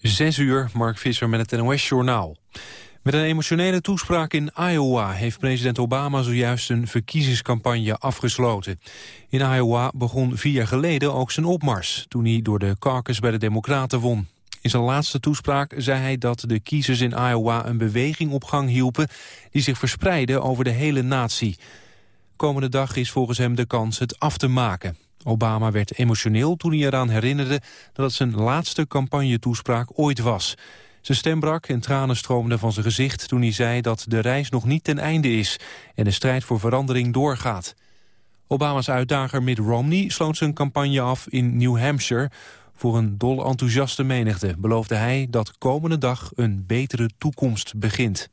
Zes uur, Mark Visser met het NOS-journaal. Met een emotionele toespraak in Iowa heeft president Obama zojuist een verkiezingscampagne afgesloten. In Iowa begon vier jaar geleden ook zijn opmars, toen hij door de caucus bij de Democraten won. In zijn laatste toespraak zei hij dat de kiezers in Iowa een beweging op gang hielpen die zich verspreidde over de hele natie. Komende dag is volgens hem de kans het af te maken. Obama werd emotioneel toen hij eraan herinnerde dat het zijn laatste campagnetoespraak ooit was. Zijn stem brak en tranen stroomden van zijn gezicht toen hij zei dat de reis nog niet ten einde is en de strijd voor verandering doorgaat. Obama's uitdager Mitt Romney sloot zijn campagne af in New Hampshire. Voor een dol enthousiaste menigte beloofde hij dat komende dag een betere toekomst begint.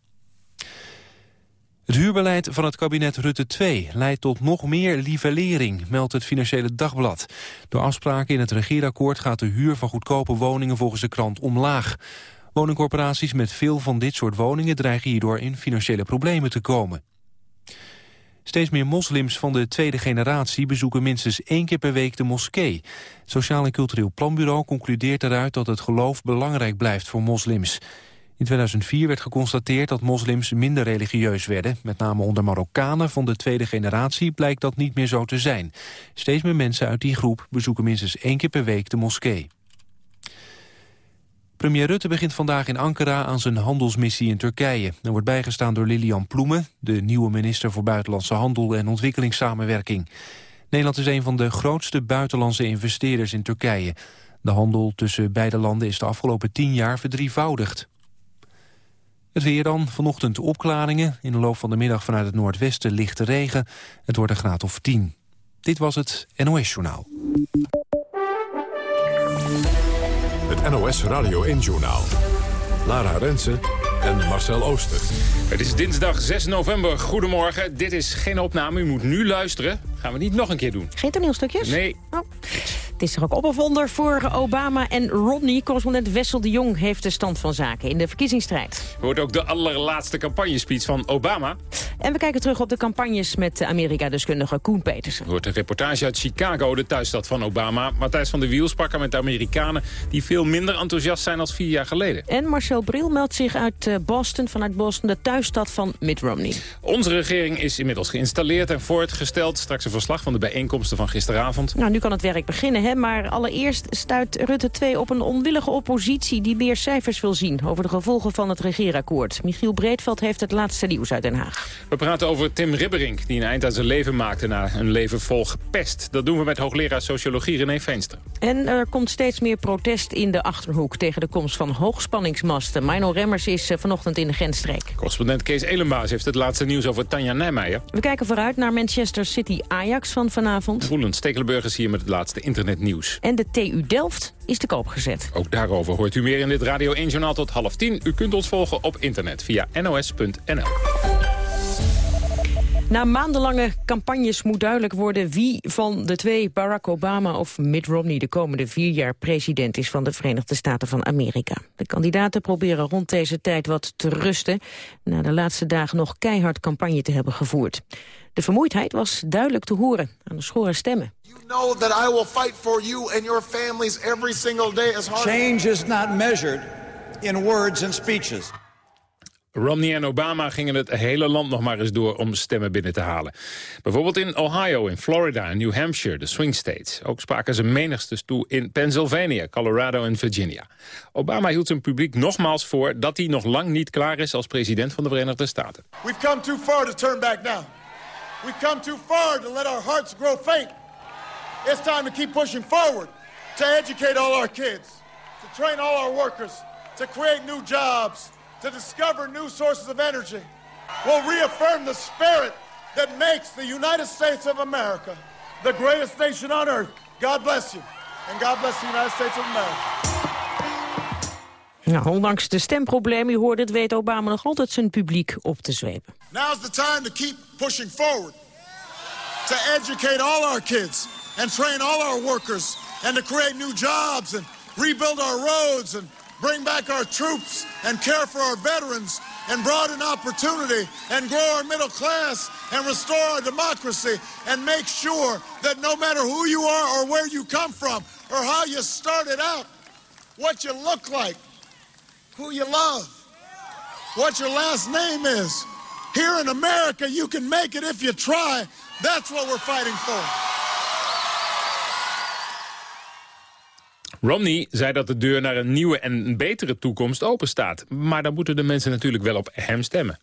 Het huurbeleid van het kabinet Rutte 2 leidt tot nog meer livellering, meldt het Financiële Dagblad. Door afspraken in het regeerakkoord gaat de huur van goedkope woningen volgens de krant omlaag. Woningcorporaties met veel van dit soort woningen dreigen hierdoor in financiële problemen te komen. Steeds meer moslims van de tweede generatie bezoeken minstens één keer per week de moskee. Het Sociaal en Cultureel Planbureau concludeert eruit dat het geloof belangrijk blijft voor moslims. In 2004 werd geconstateerd dat moslims minder religieus werden. Met name onder Marokkanen van de tweede generatie blijkt dat niet meer zo te zijn. Steeds meer mensen uit die groep bezoeken minstens één keer per week de moskee. Premier Rutte begint vandaag in Ankara aan zijn handelsmissie in Turkije. Er wordt bijgestaan door Lilian Ploemen, de nieuwe minister voor Buitenlandse Handel en Ontwikkelingssamenwerking. Nederland is een van de grootste buitenlandse investeerders in Turkije. De handel tussen beide landen is de afgelopen tien jaar verdrievoudigd. Het weer dan, vanochtend opklaringen. In de loop van de middag vanuit het noordwesten lichte regen. Het wordt een graad of 10. Dit was het NOS Journaal. Het NOS Radio 1 Journaal. Lara Rensen en Marcel Ooster. Het is dinsdag 6 november. Goedemorgen. Dit is geen opname. U moet nu luisteren. Gaan we niet nog een keer doen. Geen toneelstukjes? Nee. Oh. Het is er ook opperwonder voor Obama en Rodney. Correspondent Wessel de Jong heeft de stand van zaken in de verkiezingsstrijd. Wordt ook de allerlaatste campagnespeech van Obama. En we kijken terug op de campagnes met Amerika-deskundige Koen Petersen. Er wordt een reportage uit Chicago, de thuisstad van Obama. Matthijs van der Wiel sprak er met de Amerikanen... die veel minder enthousiast zijn als vier jaar geleden. En Marcel Bril meldt zich uit eh, Boston, vanuit Boston, de thuisstad van Mitt Romney. Onze regering is inmiddels geïnstalleerd en voortgesteld. Straks een verslag van de bijeenkomsten van gisteravond. Nou, nu kan het werk beginnen, hè? maar allereerst stuit Rutte 2 op een onwillige oppositie... die meer cijfers wil zien over de gevolgen van het regeerakkoord. Michiel Breedveld heeft het laatste nieuws uit Den Haag. We praten over Tim Ribberink, die een eind aan zijn leven maakte... na een leven vol gepest. Dat doen we met hoogleraar sociologie René Veenster. En er komt steeds meer protest in de Achterhoek... tegen de komst van hoogspanningsmasten. Mino Remmers is eh, vanochtend in de grensstreek. Correspondent Kees Elenbaas heeft het laatste nieuws over Tanja Nijmeijer. We kijken vooruit naar Manchester City Ajax van vanavond. Roland Stekelenburg is hier met het laatste internetnieuws. En de TU Delft is te koop gezet. Ook daarover hoort u meer in dit Radio 1 Journaal tot half tien. U kunt ons volgen op internet via nos.nl. Na maandenlange campagnes moet duidelijk worden wie van de twee, Barack Obama of Mitt Romney, de komende vier jaar president is van de Verenigde Staten van Amerika. De kandidaten proberen rond deze tijd wat te rusten, na de laatste dagen nog keihard campagne te hebben gevoerd. De vermoeidheid was duidelijk te horen aan de schorre stemmen. You know that I will fight for you and your families every single day as hard. Change is not measured in words and speeches. Romney en Obama gingen het hele land nog maar eens door om stemmen binnen te halen. Bijvoorbeeld in Ohio, in Florida en New Hampshire, de swing states. Ook spraken ze menigstes toe in Pennsylvania, Colorado en Virginia. Obama hield zijn publiek nogmaals voor dat hij nog lang niet klaar is als president van de Verenigde Staten. We've come too far to turn back now. We've come too far to let our hearts grow faint. It's time to keep pushing forward, to educate all our kids, to train all our workers, to create new jobs, to discover new sources of energy. We'll reaffirm the spirit that makes the United States of America the greatest nation on earth. God bless you. And God bless the United States of America. Nou, ondanks de stemproblemen, u hoorde het, weet Obama nog altijd zijn publiek op te zwepen. Now's the time to keep pushing forward, to educate all our kids and train all our workers and to create new jobs and rebuild our roads and bring back our troops and care for our veterans and broaden opportunity and grow our middle class and restore our democracy and make sure that no matter who you are or where you come from or how you started out, what you look like, who you love, what your last name is. Here in America, you can make it if you try. That's what we're fighting for. Romney zei dat de deur naar een nieuwe en betere toekomst open staat. Maar dan moeten de mensen natuurlijk wel op hem stemmen.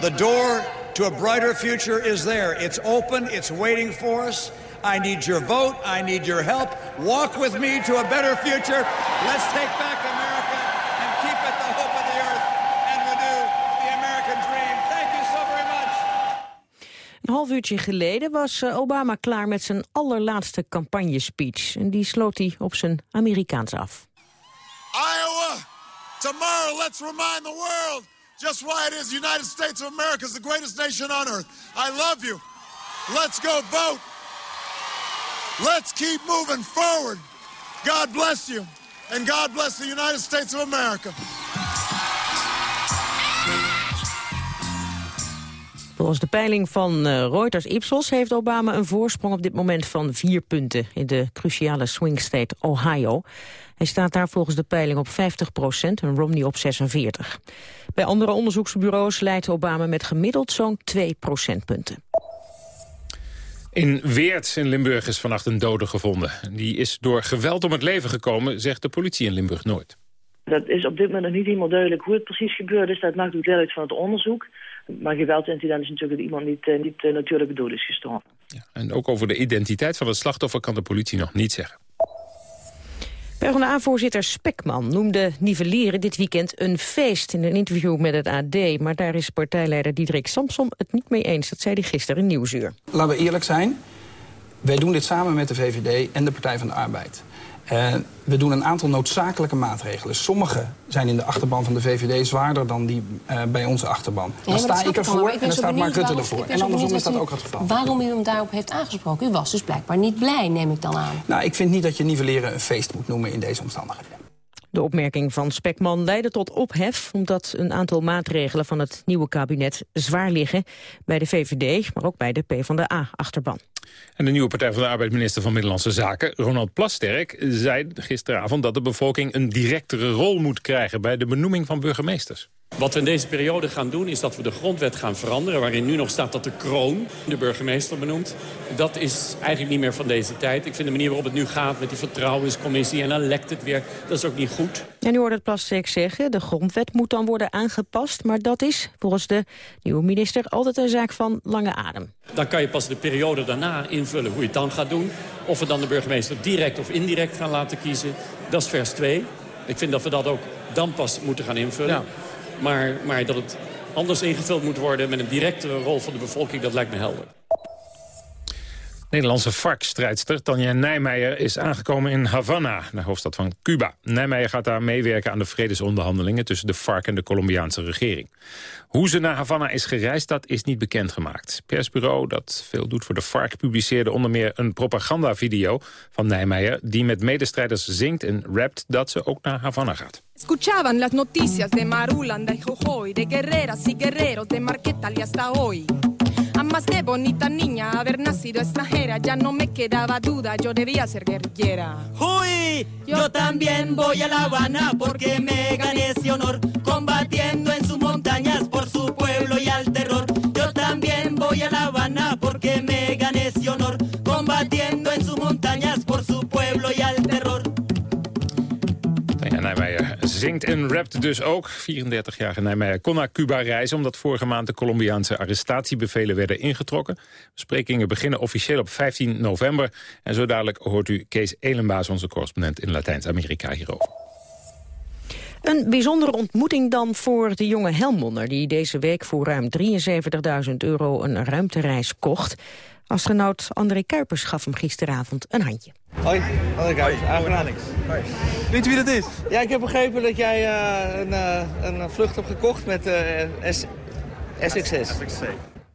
The door to a brighter future is there. It's open, it's waiting for us. I need your vote, I need your help. Walk with me to a better future. Let's take back America and keep it the hope of the earth and renew the American dream. Thank you so very much. Een half uurtje geleden was eh, Obama klaar met zijn allerlaatste campagnespeech. En die sloot hij op zijn Amerikaans af. Iowa, tomorrow let's remind the world just why it is the United States of America is the greatest nation on earth. I love you. Let's go vote. Let's keep moving forward. God bless you. And God bless the United States of America. Volgens de peiling van eh, Reuters Ipsos heeft Obama een voorsprong op dit moment van vier punten in de cruciale swing state Ohio. Hij staat daar volgens de peiling op 50 procent en Romney op 46. Bij andere onderzoeksbureaus leidt Obama met gemiddeld zo'n 2 procentpunten. In Weert in Limburg is vannacht een dode gevonden. Die is door geweld om het leven gekomen, zegt de politie in Limburg nooit. Dat is op dit moment nog niet helemaal duidelijk hoe het precies gebeurd is. Dat maakt ook deel uit van het onderzoek. Maar geweldincident is natuurlijk dat iemand niet, eh, niet uh, natuurlijke dood is gestorven. Ja, en ook over de identiteit van het slachtoffer kan de politie nog niet zeggen. PvdA-voorzitter Spekman noemde nivelleren dit weekend een feest in een interview met het AD. Maar daar is partijleider Diederik Samsom het niet mee eens. Dat zei hij gisteren in Nieuwsuur. Laten we eerlijk zijn. Wij doen dit samen met de VVD en de Partij van de Arbeid. Uh, we doen een aantal noodzakelijke maatregelen. Sommige zijn in de achterban van de VVD zwaarder dan die uh, bij onze achterban. Dan ja, sta ik ervoor en dan staat Mark Rutte ervoor. En andersom is dat ook het geval. Waarom u hem daarop heeft aangesproken? U was dus blijkbaar niet blij, neem ik dan aan. Nou, ik vind niet dat je nivelleren een feest moet noemen in deze omstandigheden. De opmerking van Spekman leidde tot ophef... omdat een aantal maatregelen van het nieuwe kabinet zwaar liggen... bij de VVD, maar ook bij de PvdA-achterban. En de nieuwe Partij van de Arbeid, minister van Middellandse Zaken, Ronald Plasterk, zei gisteravond dat de bevolking een directere rol moet krijgen bij de benoeming van burgemeesters. Wat we in deze periode gaan doen is dat we de grondwet gaan veranderen... waarin nu nog staat dat de kroon de burgemeester benoemt. Dat is eigenlijk niet meer van deze tijd. Ik vind de manier waarop het nu gaat met die vertrouwenscommissie... en dan lekt het weer, dat is ook niet goed. En u hoorde het Plasterk zeggen, de grondwet moet dan worden aangepast... maar dat is volgens de nieuwe minister altijd een zaak van lange adem. Dan kan je pas de periode daarna invullen hoe je het dan gaat doen. Of we dan de burgemeester direct of indirect gaan laten kiezen. Dat is vers 2. Ik vind dat we dat ook dan pas moeten gaan invullen. Ja. Maar, maar dat het anders ingevuld moet worden met een directe rol van de bevolking, dat lijkt me helder. Nederlandse FARC-strijdster Tanja Nijmeijer is aangekomen in Havana, de hoofdstad van Cuba. Nijmeijer gaat daar meewerken aan de vredesonderhandelingen tussen de FARC en de Colombiaanse regering. Hoe ze naar Havana is gereisd, dat is niet bekendgemaakt. Persbureau dat veel doet voor de FARC publiceerde onder meer een propagandavideo van Nijmeijer... die met medestrijders zingt en rapt dat ze ook naar Havana gaat. Escuchaban las noticias de de de hoy. Más de bonita niña haber nacido extranjera, ya no me quedaba duda, yo debía ser guerrillera. ¡Uy! Yo también voy a La Habana porque me gané ese honor, combatiendo en sus montañas por su pueblo y al terror. Yo también voy a La Habana porque me gané ese honor, combatiendo en sus montañas por su pueblo y zingt en rapt dus ook. 34-jarige Nijmeijer kon naar Cuba reizen... omdat vorige maand de Colombiaanse arrestatiebevelen werden ingetrokken. Besprekingen beginnen officieel op 15 november. En zo dadelijk hoort u Kees Elenbaas, onze correspondent in Latijns-Amerika, hierover. Een bijzondere ontmoeting dan voor de jonge Helmonder... die deze week voor ruim 73.000 euro een ruimtereis kocht. Astronaut André Kuipers gaf hem gisteravond een handje. Hoi, André Kuipers, aangenaam. Weet je wie dat is? Ja, ik heb begrepen dat jij uh, een, uh, een vlucht hebt gekocht met uh, S SXS.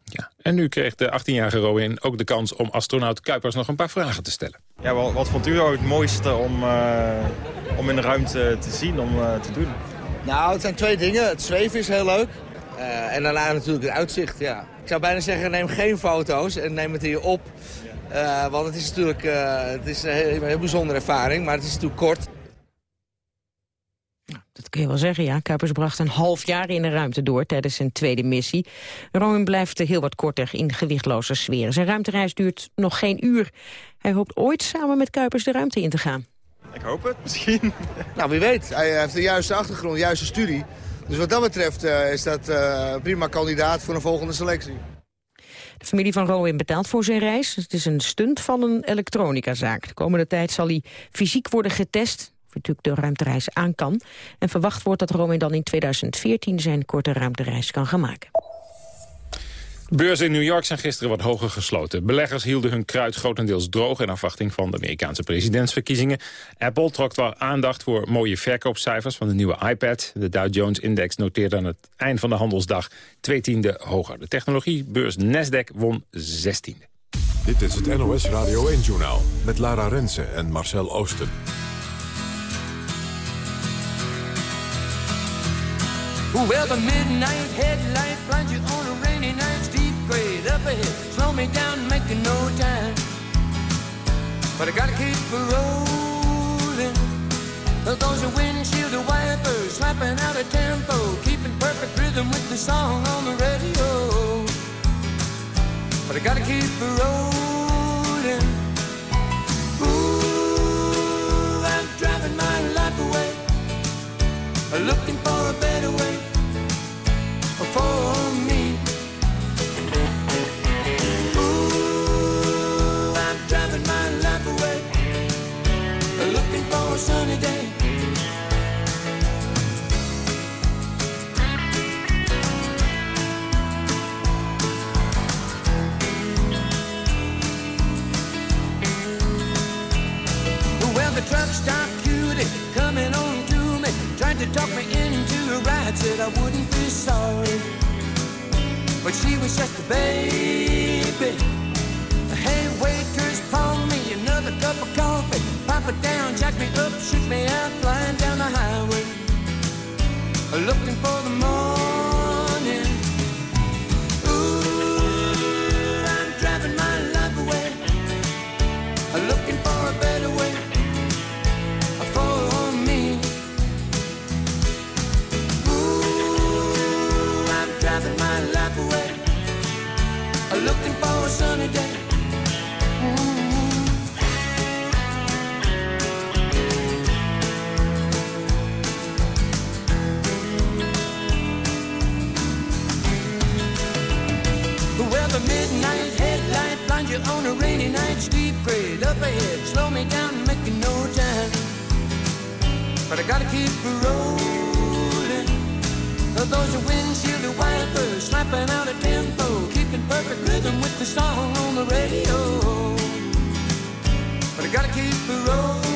Ja. En nu kreeg de 18-jarige Rowan ook de kans om astronaut Kuipers nog een paar vragen te stellen. Ja, wat, wat vond u nou het mooiste om, om in de ruimte te zien, om te doen? Nou, het zijn twee dingen. Het zweven is heel leuk. en daarna natuurlijk het uitzicht, ja. Ik zou bijna zeggen, neem geen foto's en neem het hier op. Uh, want het is natuurlijk uh, het is een heel, heel bijzondere ervaring, maar het is natuurlijk kort. Dat kun je wel zeggen, ja. Kuipers bracht een half jaar in de ruimte door tijdens zijn tweede missie. Rowan blijft heel wat korter in gewichtloze sferen. Zijn ruimtereis duurt nog geen uur. Hij hoopt ooit samen met Kuipers de ruimte in te gaan. Ik hoop het, misschien. Nou, wie weet. Hij heeft de juiste achtergrond, de juiste studie. Dus wat dat betreft uh, is dat uh, prima kandidaat voor een volgende selectie. De familie van Rowan betaalt voor zijn reis. Het is een stunt van een elektronicazaak. De komende tijd zal hij fysiek worden getest of natuurlijk de ruimtereis aan kan. En verwacht wordt dat Rowan dan in 2014 zijn korte ruimtereis kan gaan maken. Beurzen in New York zijn gisteren wat hoger gesloten. Beleggers hielden hun kruid grotendeels droog... in afwachting van de Amerikaanse presidentsverkiezingen. Apple trok wel aandacht voor mooie verkoopcijfers van de nieuwe iPad. De Dow Jones-index noteerde aan het eind van de handelsdag... twee tiende hoger. De technologiebeurs Nasdaq won zestiende. Dit is het NOS Radio 1-journaal met Lara Rensen en Marcel Oosten. Well, the midnight headlight blinds you on a rainy night, ahead. Slow me down, making no time. But I gotta keep rolling. Those are windshield wipers slapping out a tempo, keeping perfect rhythm with the song on the radio. But I gotta keep rolling. Ooh, I'm driving my life away, looking for sunny day. Well, the truck stopped cutie coming on to me, tried to talk me into a ride, said I wouldn't be sorry. But she was just a baby. Hey, waitress, pour me another cup of coffee. Pop it down, jack me up, shoot me out, flying down the highway. Looking for the morning. You on a rainy night, steep grade up ahead, slow me down, making no time. But I gotta keep rolling. Those are windshield wipers slapping out a tempo, keeping perfect rhythm with the song on the radio. But I gotta keep rolling.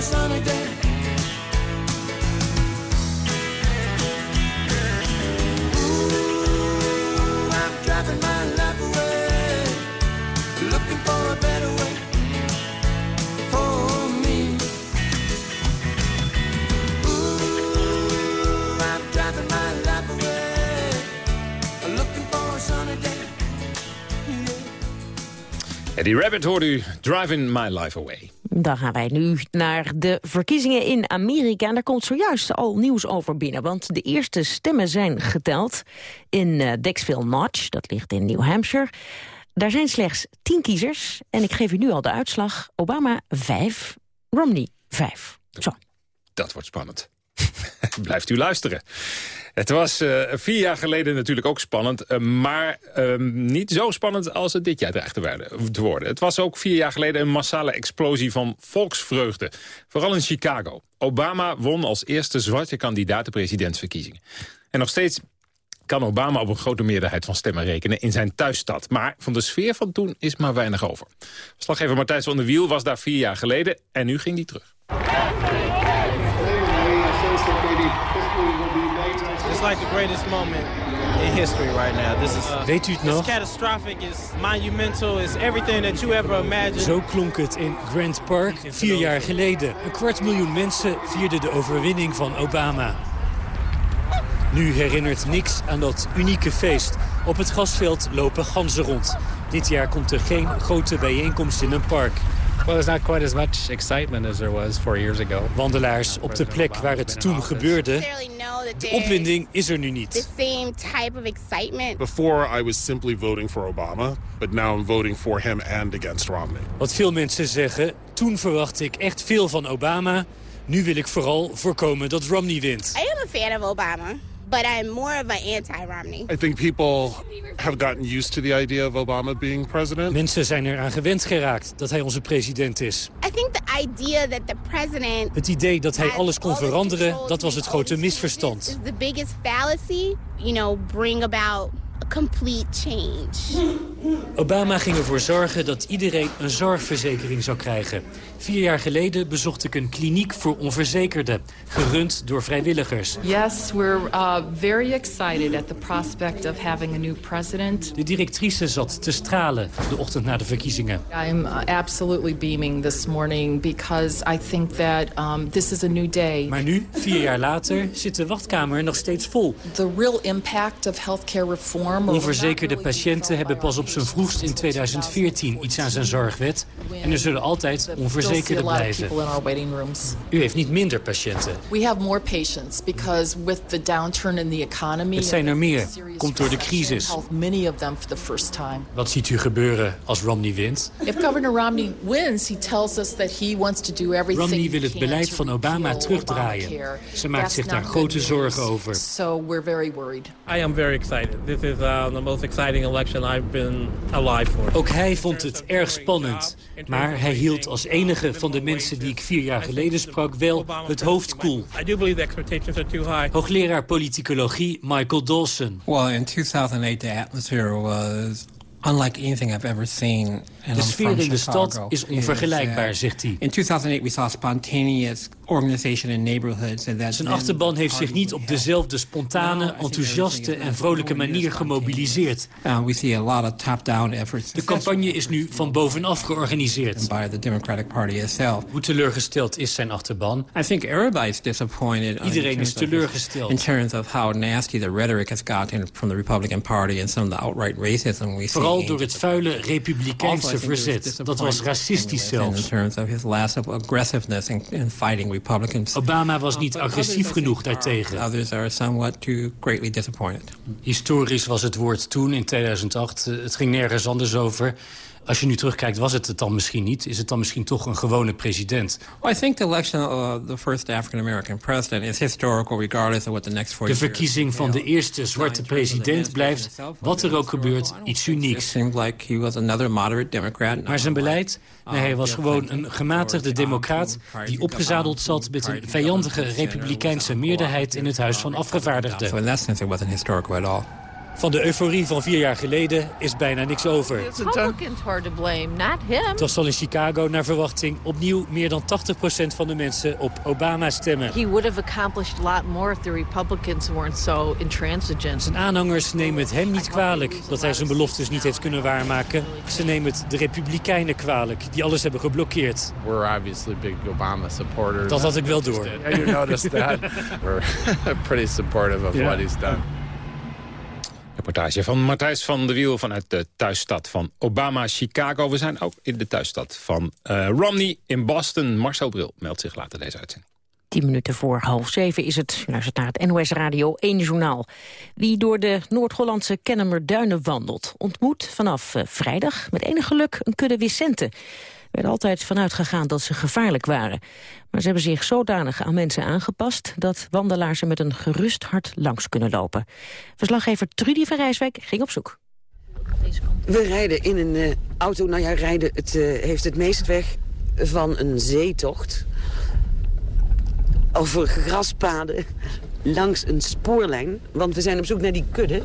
A sunny. Ooh, I'm driving my life away, looking for a better way for me. Ooh, I'm driving my life away, looking for a sunny day. Eddie Rabbit hoorde u Driving My Life Away. Dan gaan wij nu naar de verkiezingen in Amerika. En daar komt zojuist al nieuws over binnen. Want de eerste stemmen zijn geteld in uh, Dexville Notch. Dat ligt in New Hampshire. Daar zijn slechts tien kiezers. En ik geef u nu al de uitslag. Obama 5, Romney 5. Zo. Dat wordt spannend. Blijft u luisteren. Het was uh, vier jaar geleden natuurlijk ook spannend, uh, maar uh, niet zo spannend als het dit jaar dreigde te worden. Het was ook vier jaar geleden een massale explosie van volksvreugde. Vooral in Chicago. Obama won als eerste zwarte kandidaat de presidentsverkiezingen. En nog steeds kan Obama op een grote meerderheid van stemmen rekenen in zijn thuisstad. Maar van de sfeer van toen is maar weinig over. Slaggever Martijn van der Wiel was daar vier jaar geleden en nu ging die terug. It's like the greatest moment in history right now. This is, uh, Weet u het nog? Catastrophic, it's monumental, it's everything that you ever imagined. Zo klonk het in Grant Park vier jaar geleden. Een kwart miljoen mensen vierden de overwinning van Obama. Nu herinnert niks aan dat unieke feest. Op het grasveld lopen ganzen rond. Dit jaar komt er geen grote bijeenkomst in een park. Well, there's not quite as much excitement as there was four years ago. Wandelaars op de plek waar het toen gebeurde. De opwinding is er nu niet. the same type of excitement. Before I was simply voting for Obama, but now I'm voting for him and against Romney. Wat veel mensen zeggen, toen verwachtte ik echt veel van Obama. Nu wil ik vooral voorkomen dat Romney wint. I am a fan of Obama, but I'm more of an anti-Romney. I think people have gotten used to the idea of Obama being president. Mensen zijn eraan gewend geraakt dat hij onze president is. I think the idea that the president Het idee dat hij alles kon veranderen, dat was het grote misverstand. is the biggest fallacy, you know, bring about complete change. Obama ging ervoor zorgen dat iedereen een zorgverzekering zou krijgen. Vier jaar geleden bezocht ik een kliniek voor onverzekerden, gerund door vrijwilligers. Yes, we're uh, very excited at the prospect of having a new president. De directrice zat te stralen de ochtend na de verkiezingen. I'm uh, absolutely beaming this morning because I think that um, this is a new day. Maar nu, vier jaar later, zit de wachtkamer nog steeds vol. The real impact of healthcare reform. Onverzekerde patiënten hebben pas op zijn vroegst in 2014 iets aan zijn zorgwet. En er zullen altijd onverzekerden blijven. U heeft niet minder patiënten. We have more patients because with the downturn in the economy. Het zijn er meer. Komt door de crisis. Wat ziet u gebeuren als Romney wint? If Governor Romney wins, he tells us that he wants to do everything Romney wil he het beleid van Obama terugdraaien. Ze maakt zich daar grote zorgen over. So we're very worried. I am very excited. This is uh, the most exciting election I've been alive for. Ook hij vond het erg spannend. Maar hij hield als enige van de mensen die ik vier jaar geleden sprak wel het hoofd koel. I do believe the expectations are too high. Hoogleraar politicologie Michael Dawson. Well, in 2008, the atmosphere was unlike anything I've ever seen. De sfeer in de stad is It onvergelijkbaar, uh, zegt hij. In 2008, we saw spontaneous organization in neighborhoods. And that Zijn achterban heeft zich niet op dezelfde spontane, enthousiaste en vrolijke manier gemobiliseerd. Uh, we see a lot of top-down efforts. De campagne is nu van bovenaf georganiseerd. By the Democratic Party itself. Hoe teleurgesteld is zijn achterban? I think everybody's disappointed. in Iedereen is teleurgesteld. In terms of how nasty the rhetoric has gotten from the Republican Party and some of the outright racism we see. Vooral door het vuile republikeinse verzet. Dat was racistisch In zelfs. terms of his lack of aggressiveness in, in fighting Republicans. Obama was niet agressief genoeg daartegen. Others are somewhat too greatly disappointed. Historisch was het woord toen, in 2008. eh, Het ging nergens anders over. Als je nu terugkijkt, was het het dan misschien niet? Is het dan misschien toch een gewone president? Well, I think the election of the first African-American president is historical regardless of what the next four De verkiezing van de eerste zwarte president blijft, wat er ook gebeurt, iets unieks. like he was another moderate Democrat. Maar zijn beleid? Nee, hij was gewoon een gematigde democraat... die opgezadeld zat met een vijandige republikeinse meerderheid... in het Huis van So Afgevaardigden. in that sense, it wasn't historical at all. Van de euforie van vier jaar geleden is bijna niks over. Republicans are to blame, not him. Het zal in Chicago naar verwachting opnieuw meer dan 80% van de mensen op Obama stemmen. He would have accomplished a lot more if the Republicans weren't so intransigent. Zijn aanhangers nemen het hem niet kwalijk dat hij zijn beloftes niet heeft kunnen waarmaken. Ze nemen het de Republikeinen kwalijk, die alles hebben geblokkeerd. We're obviously big Obama supporters. Dat had ik wel door. Yeah, you noticed that. We're pretty supportive of Yeah. what he's done. Reportage van Matthijs van de Wiel vanuit de thuisstad van Obama, Chicago. We zijn ook in de thuisstad van eh, Romney in Boston. Marcel Bril meldt zich later deze uitzending. Tien minuten voor half zeven is het. Luistert naar het NOS Radio 1 Journaal. Wie door de Noord-Hollandse Kennemer Duinen wandelt... ontmoet vanaf eh, vrijdag met enig geluk een kudde Wissenten. Er werd altijd vanuit gegaan dat ze gevaarlijk waren. Maar ze hebben zich zodanig aan mensen aangepast... dat wandelaars er met een gerust hart langs kunnen lopen. Verslaggever Trudy van Rijswijk ging op zoek. We rijden in een eh, auto. Nou ja, rijden het, eh, heeft het meest weg van een zeetocht. Over graspaden, langs een spoorlijn. Want we zijn op zoek naar die kudde.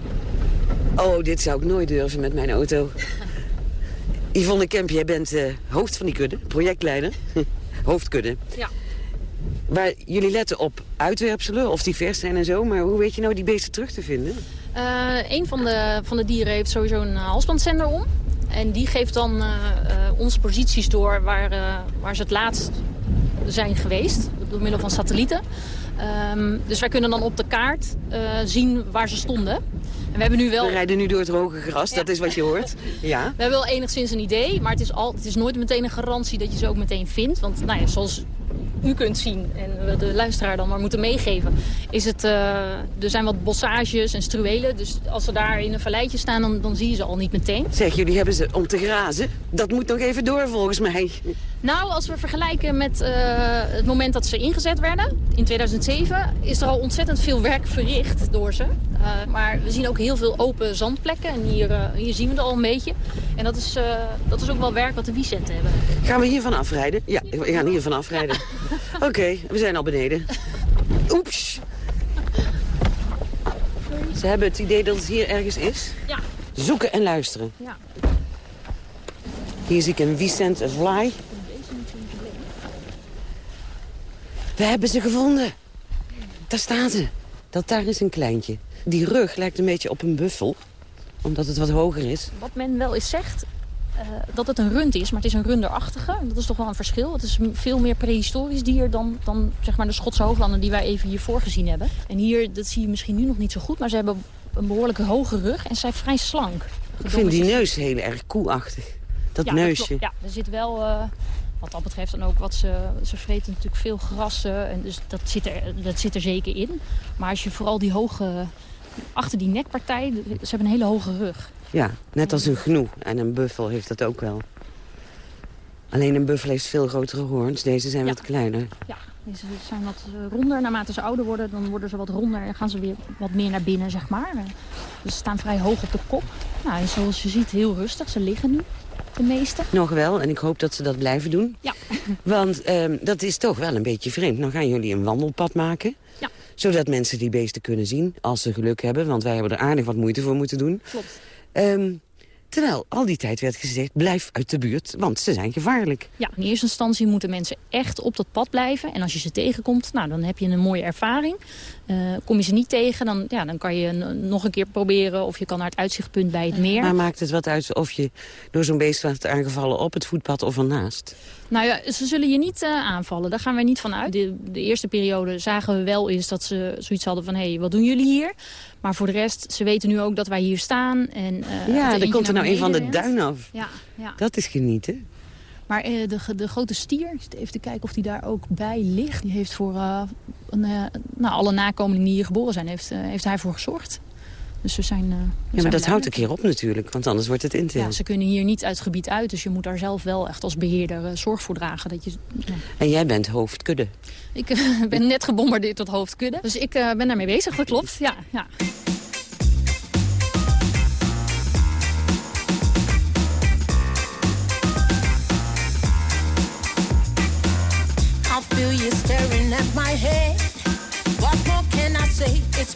Oh, dit zou ik nooit durven met mijn auto. Yvonne Kemp, jij bent eh, hoofd van die kudde, projectleider. Hoofdkudde. Ja. Waar jullie letten op uitwerpselen, of die vers zijn en zo. Maar hoe weet je nou die beesten terug te vinden? Eh, een van de, van de dieren heeft sowieso een eh, halsbandzender om. En die geeft dan eh, onze posities door waar, waar ze het laatst zijn geweest. Door middel van satellieten. Ehm, dus wij kunnen dan op de kaart zien waar ze stonden. We hebben nu wel... We rijden nu door het hoge gras, dat is wat je hoort. Ja. We hebben wel enigszins een idee, maar het is, al, het is nooit meteen een garantie dat je ze ook meteen vindt. Want nou ja, zoals u kunt zien en we de luisteraar dan maar moeten meegeven, is het, eh, er zijn wat bossages en struwelen. Dus als ze daar in een valleitje staan, dan, dan zie je ze al niet meteen. Zeg, jullie hebben ze om te grazen. Dat moet nog even door volgens mij. Nou, als we vergelijken met eh, het moment dat ze ingezet werden, in 2007, is er al ontzettend veel werk verricht door ze. Eh, maar we zien ook heel veel open zandplekken en hier, hier zien we het al een beetje. En dat is, eh, dat is ook wel werk wat de wiecenten hebben. Gaan we hiervan afrijden? Ja, we gaan hiervan afrijden. Oké, we zijn al beneden. Oeps. Ze hebben het idee dat het hier ergens is? Ja. Zoeken en luisteren. Ja. Hier zie ik een Vicent Fly. We hebben ze gevonden. Daar staan ze. Dat daar is een kleintje. Die rug lijkt een beetje op een buffel. Omdat het wat hoger is. Wat men wel eens zegt, eh, dat het een rund is, maar het is een runderachtige. Dat is toch wel een verschil. Het is veel meer prehistorisch dier dan, dan zeg maar de Schotse hooglanden die wij even hiervoor gezien hebben. En hier, dat zie je misschien nu nog niet zo goed, maar ze hebben een behoorlijke hoge rug en zijn vrij slank. Ik vind die neus heel erg koeachtig. Dat ja, neusje. ja, er zit wel, eh, wat dat betreft dan ook wat ze, ze vreten natuurlijk veel grassen. En dus dat zit, er, dat zit er zeker in. Maar als je vooral die hoge, achter die nekpartij, ze hebben een hele hoge rug. Ja, net als een gnoe. En een buffel heeft dat ook wel. Alleen een buffel heeft veel grotere hoorns. Deze zijn wat kleiner. Ja, dus ze zijn wat eh, ronder. Naarmate ze ouder worden, dan worden ze wat ronder en gaan ze weer wat meer naar binnen, zeg maar. Dus ze staan vrij hoog op de kop. Nou, en zoals je ziet, heel rustig. Ze liggen nu, de meeste. Nog wel, en ik hoop dat ze dat blijven doen. Ja. Want ehm, dat is toch wel een beetje vreemd. Dan gaan jullie een wandelpad maken. Zodat mensen die beesten kunnen zien, als ze geluk hebben. Want wij hebben er aardig wat moeite voor moeten doen. Klopt. Ehm, terwijl al die tijd werd gezegd, blijf uit de buurt, want ze zijn gevaarlijk. Ja, in eerste instantie moeten mensen echt op dat pad blijven. En als je ze tegenkomt, nou, dan heb je een mooie ervaring. Eh, kom je ze niet tegen, dan, ja, dan kan je nog een keer proberen... of je kan naar het uitzichtpunt bij het meer. Maar maakt het wat uit of je door zo'n beest wordt aangevallen op het voetpad of ernaast? Nou ja, ze zullen je niet eh, aanvallen. Daar gaan wij niet van uit. De, de eerste periode zagen we wel eens dat ze zoiets hadden van... hé, hey, wat doen jullie hier? Maar voor de rest, ze weten nu ook dat wij hier staan. En, eh, ja, er komt er nou een van de duin af. Ja, ja. Dat is genieten. Maar eh, de, de grote stier, even te kijken of die daar ook bij ligt. Die heeft voor een, nou, alle nakomelingen die hier geboren zijn, heeft, heeft hij voor gezorgd. Dus we zijn. eh, we Ja, zijn maar dat houdt een keer op natuurlijk, want anders wordt het intil. Ja, ze kunnen hier niet uit het gebied uit, dus je moet daar zelf wel echt als beheerder eh, zorg voor dragen. Dat je, ja. En jij bent hoofdkudde. Ik eh, ben net gebombardeerd tot hoofdkudde, dus ik eh, ben daarmee bezig, dat klopt. Ja, ja. I feel you staring at my head. What more can I say? It's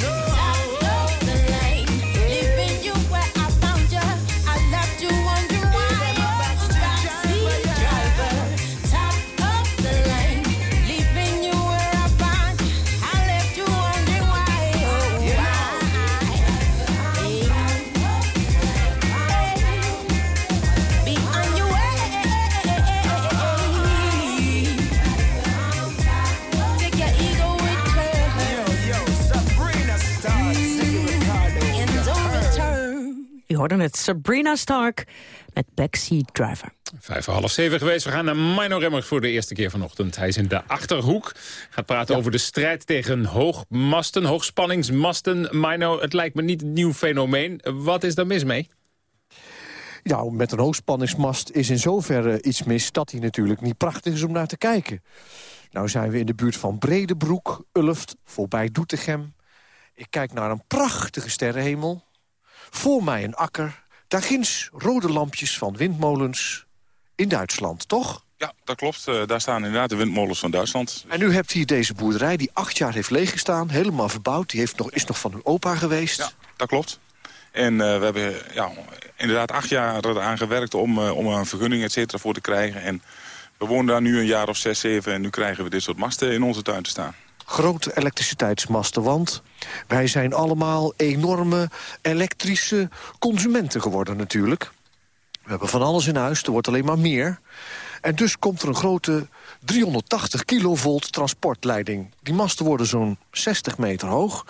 Hoorde het Sabrina Stark met Backseat Driver. Vijf voor half zeven geweest. We gaan naar Mino Remmers voor de eerste keer vanochtend. Hij is in de Achterhoek. Gaat praten over de strijd tegen hoogmasten, hoogspanningsmasten. Mino, het lijkt me niet een nieuw fenomeen. Wat is daar mis mee? Nou, met een hoogspanningsmast is in zoverre iets mis... dat hij natuurlijk niet prachtig is om naar te kijken. Nou zijn we in de buurt van Bredebroek, Ulft, voorbij Doetinchem. Ik kijk naar een prachtige sterrenhemel. Voor mij een akker. Daar ginds rode lampjes van windmolens in Duitsland, toch? Ja, dat klopt. Eh, daar staan inderdaad de windmolens van Duitsland. En u hebt hier deze boerderij die acht jaar heeft leeggestaan. Helemaal verbouwd. Die heeft nog, is nog van uw opa geweest. Ja, dat klopt. En eh, we hebben ja, inderdaad acht jaar eraan gewerkt om, eh, om een vergunning et cetera voor te krijgen. En we wonen daar nu een jaar of zes, zeven en nu krijgen we dit soort masten in onze tuin te staan. Grote elektriciteitsmasten, want wij zijn allemaal enorme elektrische consumenten geworden natuurlijk. We hebben van alles in huis, er wordt alleen maar meer. En dus komt er een grote 380 kilovolt transportleiding. Die masten worden zo'n 60 meter hoog.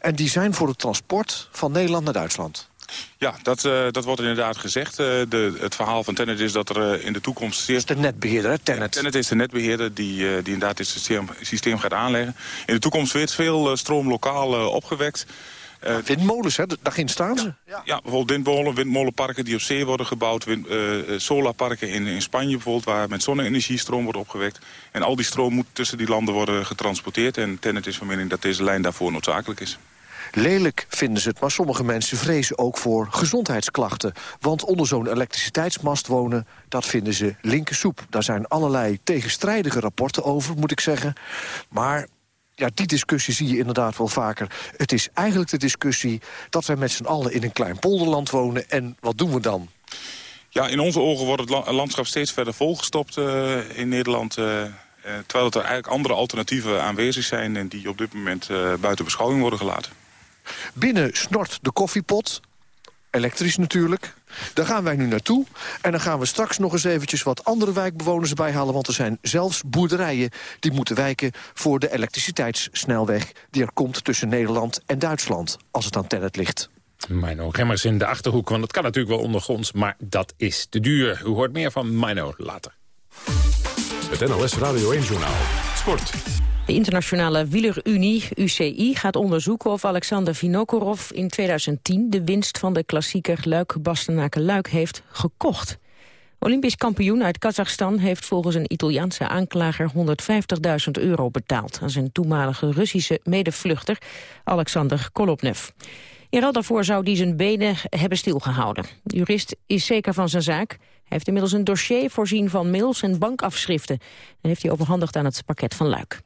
En die zijn voor het transport van Nederland naar Duitsland. Ja, dat, eh, dat wordt inderdaad gezegd. Eh, de, het verhaal van Tennet is dat er eh, in de toekomst... Zeer... is de netbeheerder, hè, Tennet? Tennet is de netbeheerder die, die inderdaad dit systeem, systeem gaat aanleggen. In de toekomst wordt veel stroom lokaal opgewekt. Uh, windmolens, hè? daarin staan ze. Ja, ja. bijvoorbeeld windmolen, windmolenparken die op zee worden gebouwd. Wind, uh, solarparken in, in Spanje bijvoorbeeld, waar met zonne-energie stroom wordt opgewekt. En al die stroom moet tussen die landen worden getransporteerd. En Tennet is van mening dat deze lijn daarvoor noodzakelijk is. Lelijk vinden ze het, maar sommige mensen vrezen ook voor gezondheidsklachten. Want onder zo'n elektriciteitsmast wonen, dat vinden ze linkersoep. Daar zijn allerlei tegenstrijdige rapporten over, moet ik zeggen. Maar ja, die discussie zie je inderdaad wel vaker. Het is eigenlijk de discussie dat wij met z'n allen in een klein polderland wonen. En wat doen we dan? Ja, in onze ogen wordt het landschap steeds verder volgestopt uh, in Nederland... Uh, terwijl er eigenlijk andere alternatieven aanwezig zijn... en die op dit moment buiten beschouwing worden gelaten. Binnen snort de koffiepot, elektrisch natuurlijk. Daar gaan wij nu naartoe. En dan gaan we straks nog eens eventjes wat andere wijkbewoners erbij halen. Want er zijn zelfs boerderijen die moeten wijken voor de elektriciteitssnelweg... die er komt tussen Nederland en Duitsland, als het aan Tennet ligt. Mino Remmers in de Achterhoek, want dat kan natuurlijk wel ondergronds... maar dat is te duur. U hoort meer van Mino later. Het NLS Radio 1-journaal. Sport. De internationale wielerunie, UCI, gaat onderzoeken of Alexander Vinokorov in 2010 de winst van de klassieker Luik-Bastenaken-Luik heeft gekocht. Olympisch kampioen uit Kazachstan heeft volgens een Italiaanse aanklager 150.000 euro betaald aan zijn toenmalige Russische medevluchter Alexander Kolobnev. In ruil daarvoor zou die zijn benen hebben stilgehouden. De jurist is zeker van zijn zaak. Hij heeft inmiddels een dossier voorzien van mails en bankafschriften. En heeft hij overhandigd aan het pakket van Luik.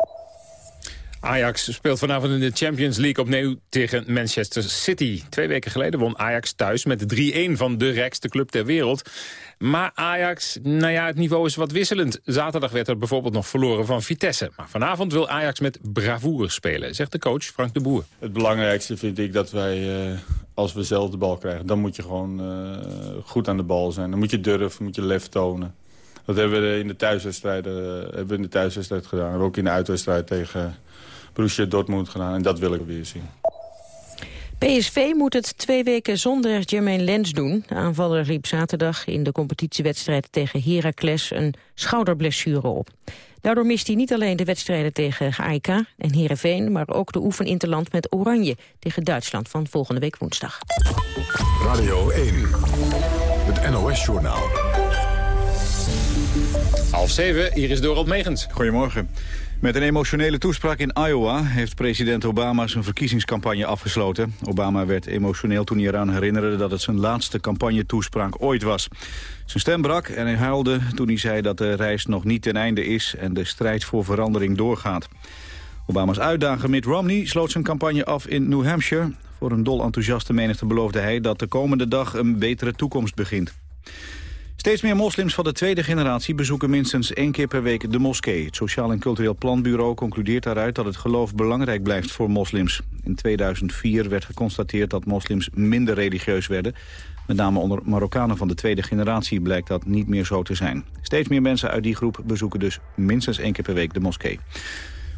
Ajax speelt vanavond in de Champions League opnieuw tegen Manchester City. Twee weken geleden won Ajax thuis met 3-1 van de rijkste club ter wereld. Maar Ajax, nou ja, het niveau is wat wisselend. Zaterdag werd er bijvoorbeeld nog verloren van Vitesse. Maar vanavond wil Ajax met bravoure spelen, zegt de coach Frank de Boer. Het belangrijkste vind ik dat wij, uh, als we zelf de bal krijgen... dan moet je gewoon uh, goed aan de bal zijn. Dan moet je durven, moet je lef tonen. Dat hebben we in de thuiswedstrijden uh, hebben we in de thuiswedstrijd gedaan. Dat hebben we ook in de uitwedstrijd tegen Borussia Dortmund gedaan. En dat wil ik weer zien. PSV moet het twee weken zonder Jermaine Lens doen. De aanvaller riep zaterdag in de competitiewedstrijd tegen Heracles een schouderblessure op. Daardoor mist hij niet alleen de wedstrijden tegen AIK en Heerenveen... maar ook de oefeninterland met Oranje tegen Duitsland van volgende week woensdag. Radio 1, het NOS-journaal. Half zeven, hier is Dorald Megens. Goedemorgen. Met een emotionele toespraak in Iowa heeft president Obama zijn verkiezingscampagne afgesloten. Obama werd emotioneel toen hij eraan herinnerde dat het zijn laatste campagnetoespraak ooit was. Zijn stem brak en hij huilde toen hij zei dat de reis nog niet ten einde is en de strijd voor verandering doorgaat. Obama's uitdager Mitt Romney sloot zijn campagne af in New Hampshire. Voor een dol enthousiaste menigte beloofde hij dat de komende dag een betere toekomst begint. Steeds meer moslims van de tweede generatie bezoeken minstens één keer per week de moskee. Het Sociaal en Cultureel Planbureau concludeert daaruit dat het geloof belangrijk blijft voor moslims. In 2004 werd geconstateerd dat moslims minder religieus werden. Met name onder Marokkanen van de tweede generatie blijkt dat niet meer zo te zijn. Steeds meer mensen uit die groep bezoeken dus minstens één keer per week de moskee.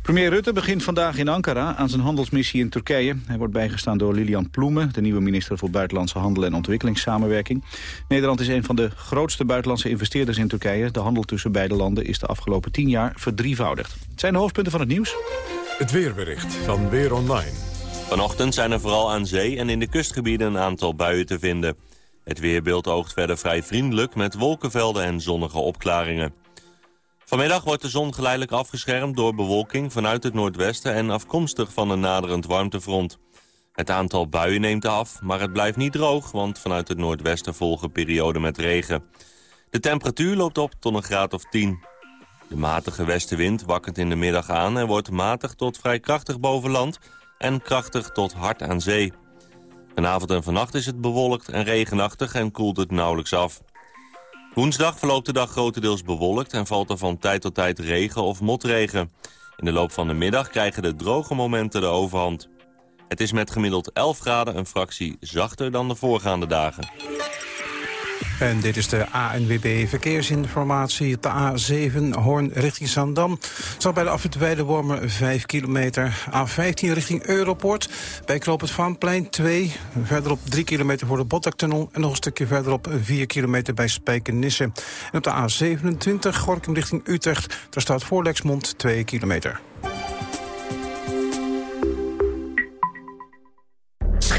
Premier Rutte begint vandaag in Ankara aan zijn handelsmissie in Turkije. Hij wordt bijgestaan door Lilian Ploemen, de nieuwe minister voor Buitenlandse Handel en Ontwikkelingssamenwerking. Nederland is een van de grootste buitenlandse investeerders in Turkije. De handel tussen beide landen is de afgelopen tien jaar verdrievoudigd. Het zijn de hoofdpunten van het nieuws. Het weerbericht van Weer Online. Vanochtend zijn er vooral aan zee en in de kustgebieden een aantal buien te vinden. Het weerbeeld oogt verder vrij vriendelijk met wolkenvelden en zonnige opklaringen. Vanmiddag wordt de zon geleidelijk afgeschermd door bewolking vanuit het noordwesten en afkomstig van een naderend warmtefront. Het aantal buien neemt af, maar het blijft niet droog, want vanuit het noordwesten volgen perioden met regen. De temperatuur loopt op tot een graad of 10. De matige westenwind wakkert in de middag aan en wordt matig tot vrij krachtig boven land en krachtig tot hard aan zee. Vanavond en vannacht is het bewolkt en regenachtig en koelt het nauwelijks af. Woensdag verloopt de dag grotendeels bewolkt en valt er van tijd tot tijd regen of motregen. In de loop van de middag krijgen de droge momenten de overhand. Het is met gemiddeld 11 graden een fractie zachter dan de voorgaande dagen. En dit is de ANWB Verkeersinformatie. Op de A7 Hoorn richting Zandam. Zal bij de afwit Wormen 5 kilometer. A15 richting Europort. Bij Kloop het Vaanplein 2. Verderop 3 kilometer voor de Botlektunnel. En nog een stukje verderop 4 kilometer bij Spijkenisse. En op de A27 Gorkum richting Utrecht. Daar staat voor Lexmond 2 kilometer.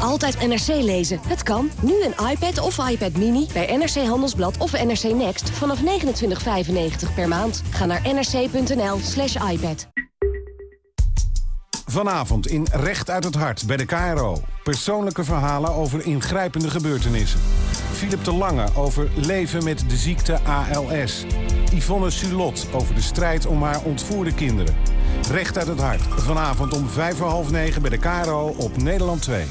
Altijd NRC lezen. Het kan. Nu een iPad of iPad Mini bij NRC Handelsblad of NRC Next vanaf 29,95 per maand. Ga naar nrc.nl slash iPad. Vanavond in Recht uit het Hart bij de KRO. Persoonlijke verhalen over ingrijpende gebeurtenissen. Philip de Lange over leven met de ziekte ALS. Yvonne Sulot over de strijd om haar ontvoerde kinderen. Recht uit het Hart. Vanavond om vijf voor half negen bij de KRO op Nederland 2.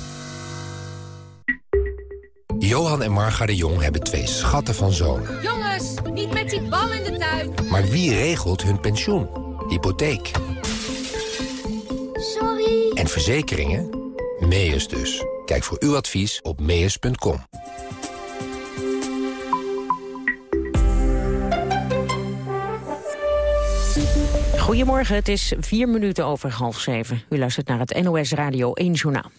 Johan en Marga de Jong hebben twee schatten van zonen. Jongens, niet met die bal in de tuin. Maar wie regelt hun pensioen? Hypotheek. Sorry. En verzekeringen? Meus dus. Kijk voor uw advies op meus.com. Goedemorgen, het is vier minuten over half zeven. U luistert naar het NOS Radio 1 Journaal.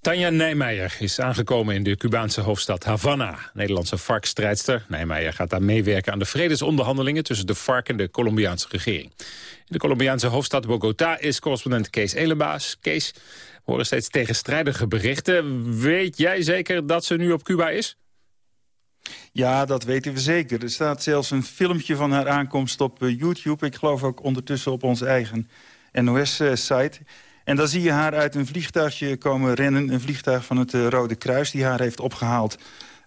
Tanja Nijmeijer is aangekomen in de Cubaanse hoofdstad Havana. Nederlandse FARC-strijdster. Nijmeijer gaat daar meewerken aan de vredesonderhandelingen... tussen de FARC en de Colombiaanse regering. In de Colombiaanse hoofdstad Bogota is correspondent Kees Elenbaas. Kees, we horen steeds tegenstrijdige berichten. Weet jij zeker dat ze nu op Cuba is? Ja, dat weten we zeker. Er staat zelfs een filmpje van haar aankomst op eh, YouTube. Ik geloof ook ondertussen op onze eigen NOS-site. En dan zie je haar uit een vliegtuigje komen rennen. Een vliegtuig van het uh, Rode Kruis die haar heeft opgehaald...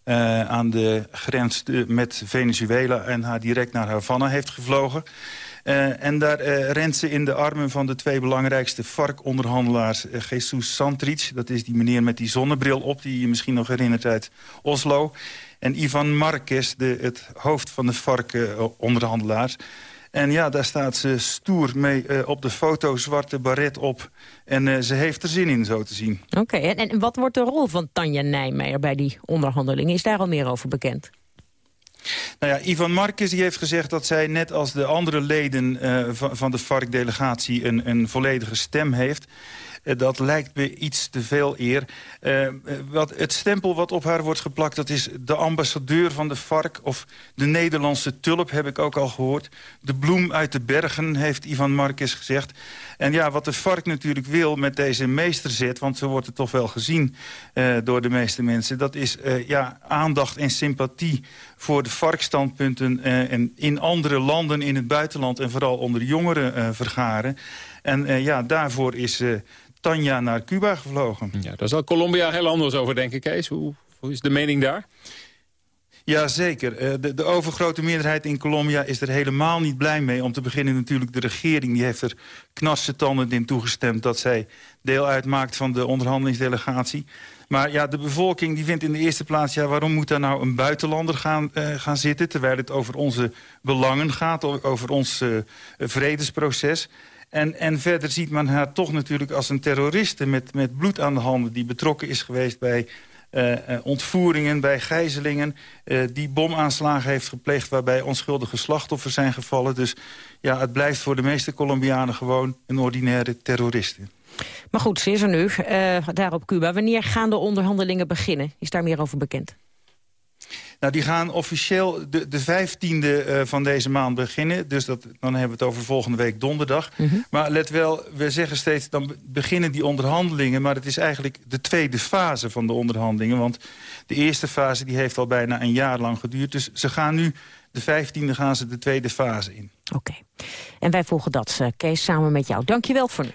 Uh, aan de grens met Venezuela en haar direct naar Havana heeft gevlogen. Uh, en daar rent ze in de armen van de twee belangrijkste FARC-onderhandelaars... Jesus Santric, dat is die meneer met die zonnebril op... die je misschien nog herinnert uit Oslo... en Ivan Marquez, de, het hoofd van de FARC-onderhandelaars... En ja, daar staat ze stoer mee eh, op de foto, zwarte baret op. En eh, ze heeft er zin in, zo te zien. Oké, en, en wat wordt de rol van Tanja Nijmeijer bij die onderhandelingen? Is daar al meer over bekend? Nou ja, Ivan Marcus die heeft gezegd dat zij net als de andere leden uh, van, van de FARC-delegatie een, een volledige stem heeft. Uh, dat lijkt me iets te veel eer. Uh, wat, het stempel wat op haar wordt geplakt, dat is de ambassadeur van de FARC... of de Nederlandse tulp, heb ik ook al gehoord. De bloem uit de bergen, heeft Ivan Marcus gezegd. En ja, wat de FARC natuurlijk wil met deze meesterzet... want zo wordt het toch wel gezien door de meeste mensen... dat is ja, aandacht en sympathie voor de FARC-standpunten... Uh, en in andere landen in het buitenland en vooral onder jongeren vergaren. En ja, daarvoor is Tanja naar Cuba gevlogen. Ja, daar zal Colombia heel anders over denken, Kees. Hoe, hoe is de mening daar? Jazeker. Uh, de, de overgrote meerderheid in Colombia is er helemaal niet blij mee. Om te beginnen natuurlijk de regering. Die heeft er knarsetanden in toegestemd... dat zij deel uitmaakt van de onderhandelingsdelegatie. Maar ja, de bevolking die vindt in de eerste plaats... Ja, waarom moet daar nou een buitenlander gaan, uh, gaan zitten... terwijl het over onze belangen gaat, over ons uh, vredesproces... En, en verder ziet men haar toch natuurlijk als een terroriste... met, met bloed aan de handen die betrokken is geweest bij uh, uh, ontvoeringen, bij gijzelingen... Uh, die bomaanslagen heeft gepleegd waarbij onschuldige slachtoffers zijn gevallen. Dus ja, het blijft voor de meeste Colombianen gewoon een ordinaire terroriste. Maar goed, ze is er nu, daar op Cuba. Wanneer gaan de onderhandelingen beginnen? Is daar meer over bekend? Nou, die gaan officieel de, de 15e uh, van deze maand beginnen. Dus dat, dan hebben we het over volgende week donderdag. Mm -hmm. Maar let wel, we zeggen steeds, dan beginnen die onderhandelingen... maar het is eigenlijk de tweede fase van de onderhandelingen. Want de eerste fase die heeft al bijna een jaar lang geduurd. Dus ze gaan nu, de 15e gaan ze de tweede fase in. Oké. Okay. En wij volgen dat, uh, Kees, samen met jou. Dank je wel voor nu.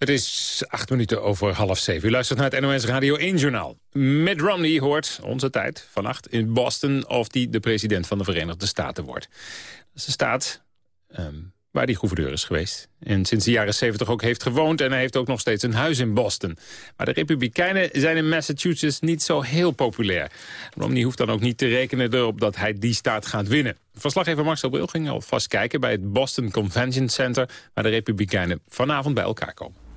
Het is acht minuten over half zeven. U luistert naar het NOS Radio 1-journaal. Mitt Romney hoort onze tijd vannacht in Boston... of die de president van de Verenigde Staten wordt. Dat is de staat um, waar hij gouverneur is geweest. En sinds de jaren 70 ook heeft gewoond. En hij heeft ook nog steeds een huis in Boston. Maar de Republikeinen zijn in Massachusetts niet zo heel populair. Romney hoeft dan ook niet te rekenen erop dat hij die staat gaat winnen. Verslaggever Marcel Bril ging alvast kijken bij het Boston Convention Center... waar de Republikeinen vanavond bij elkaar komen.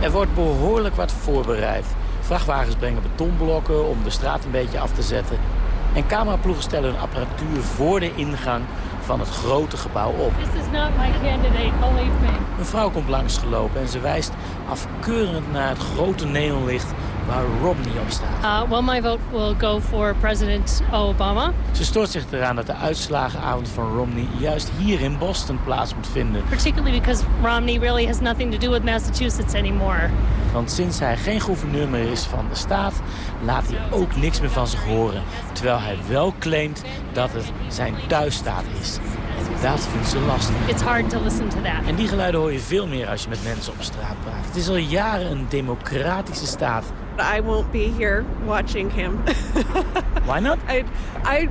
Er wordt behoorlijk wat voorbereid. Vrachtwagens brengen betonblokken om de straat een beetje af te zetten. En cameraploegen stellen hun apparatuur voor de ingang van het grote gebouw op. This is not my candidate, believe me. Een vrouw komt langsgelopen en ze wijst afkeurend naar het grote neonlicht waar Romney op staat. Uh, well, my vote will go for President Obama. Ze stoort zich eraan dat de uitslagenavond van Romney juist hier in Boston plaats moet vinden. Particularly because Romney really has nothing to do with Massachusetts anymore. Want sinds hij geen gouverneur meer is van de staat, laat hij ook niks meer van zich horen. Terwijl hij wel claimt dat het zijn thuisstaat is. En dat vindt ze lastig. It's hard to listen to that. En die geluiden hoor je veel meer als je met mensen op straat praat. Het is al jaren een democratische staat. I won't be here watching him. Why not? I, I,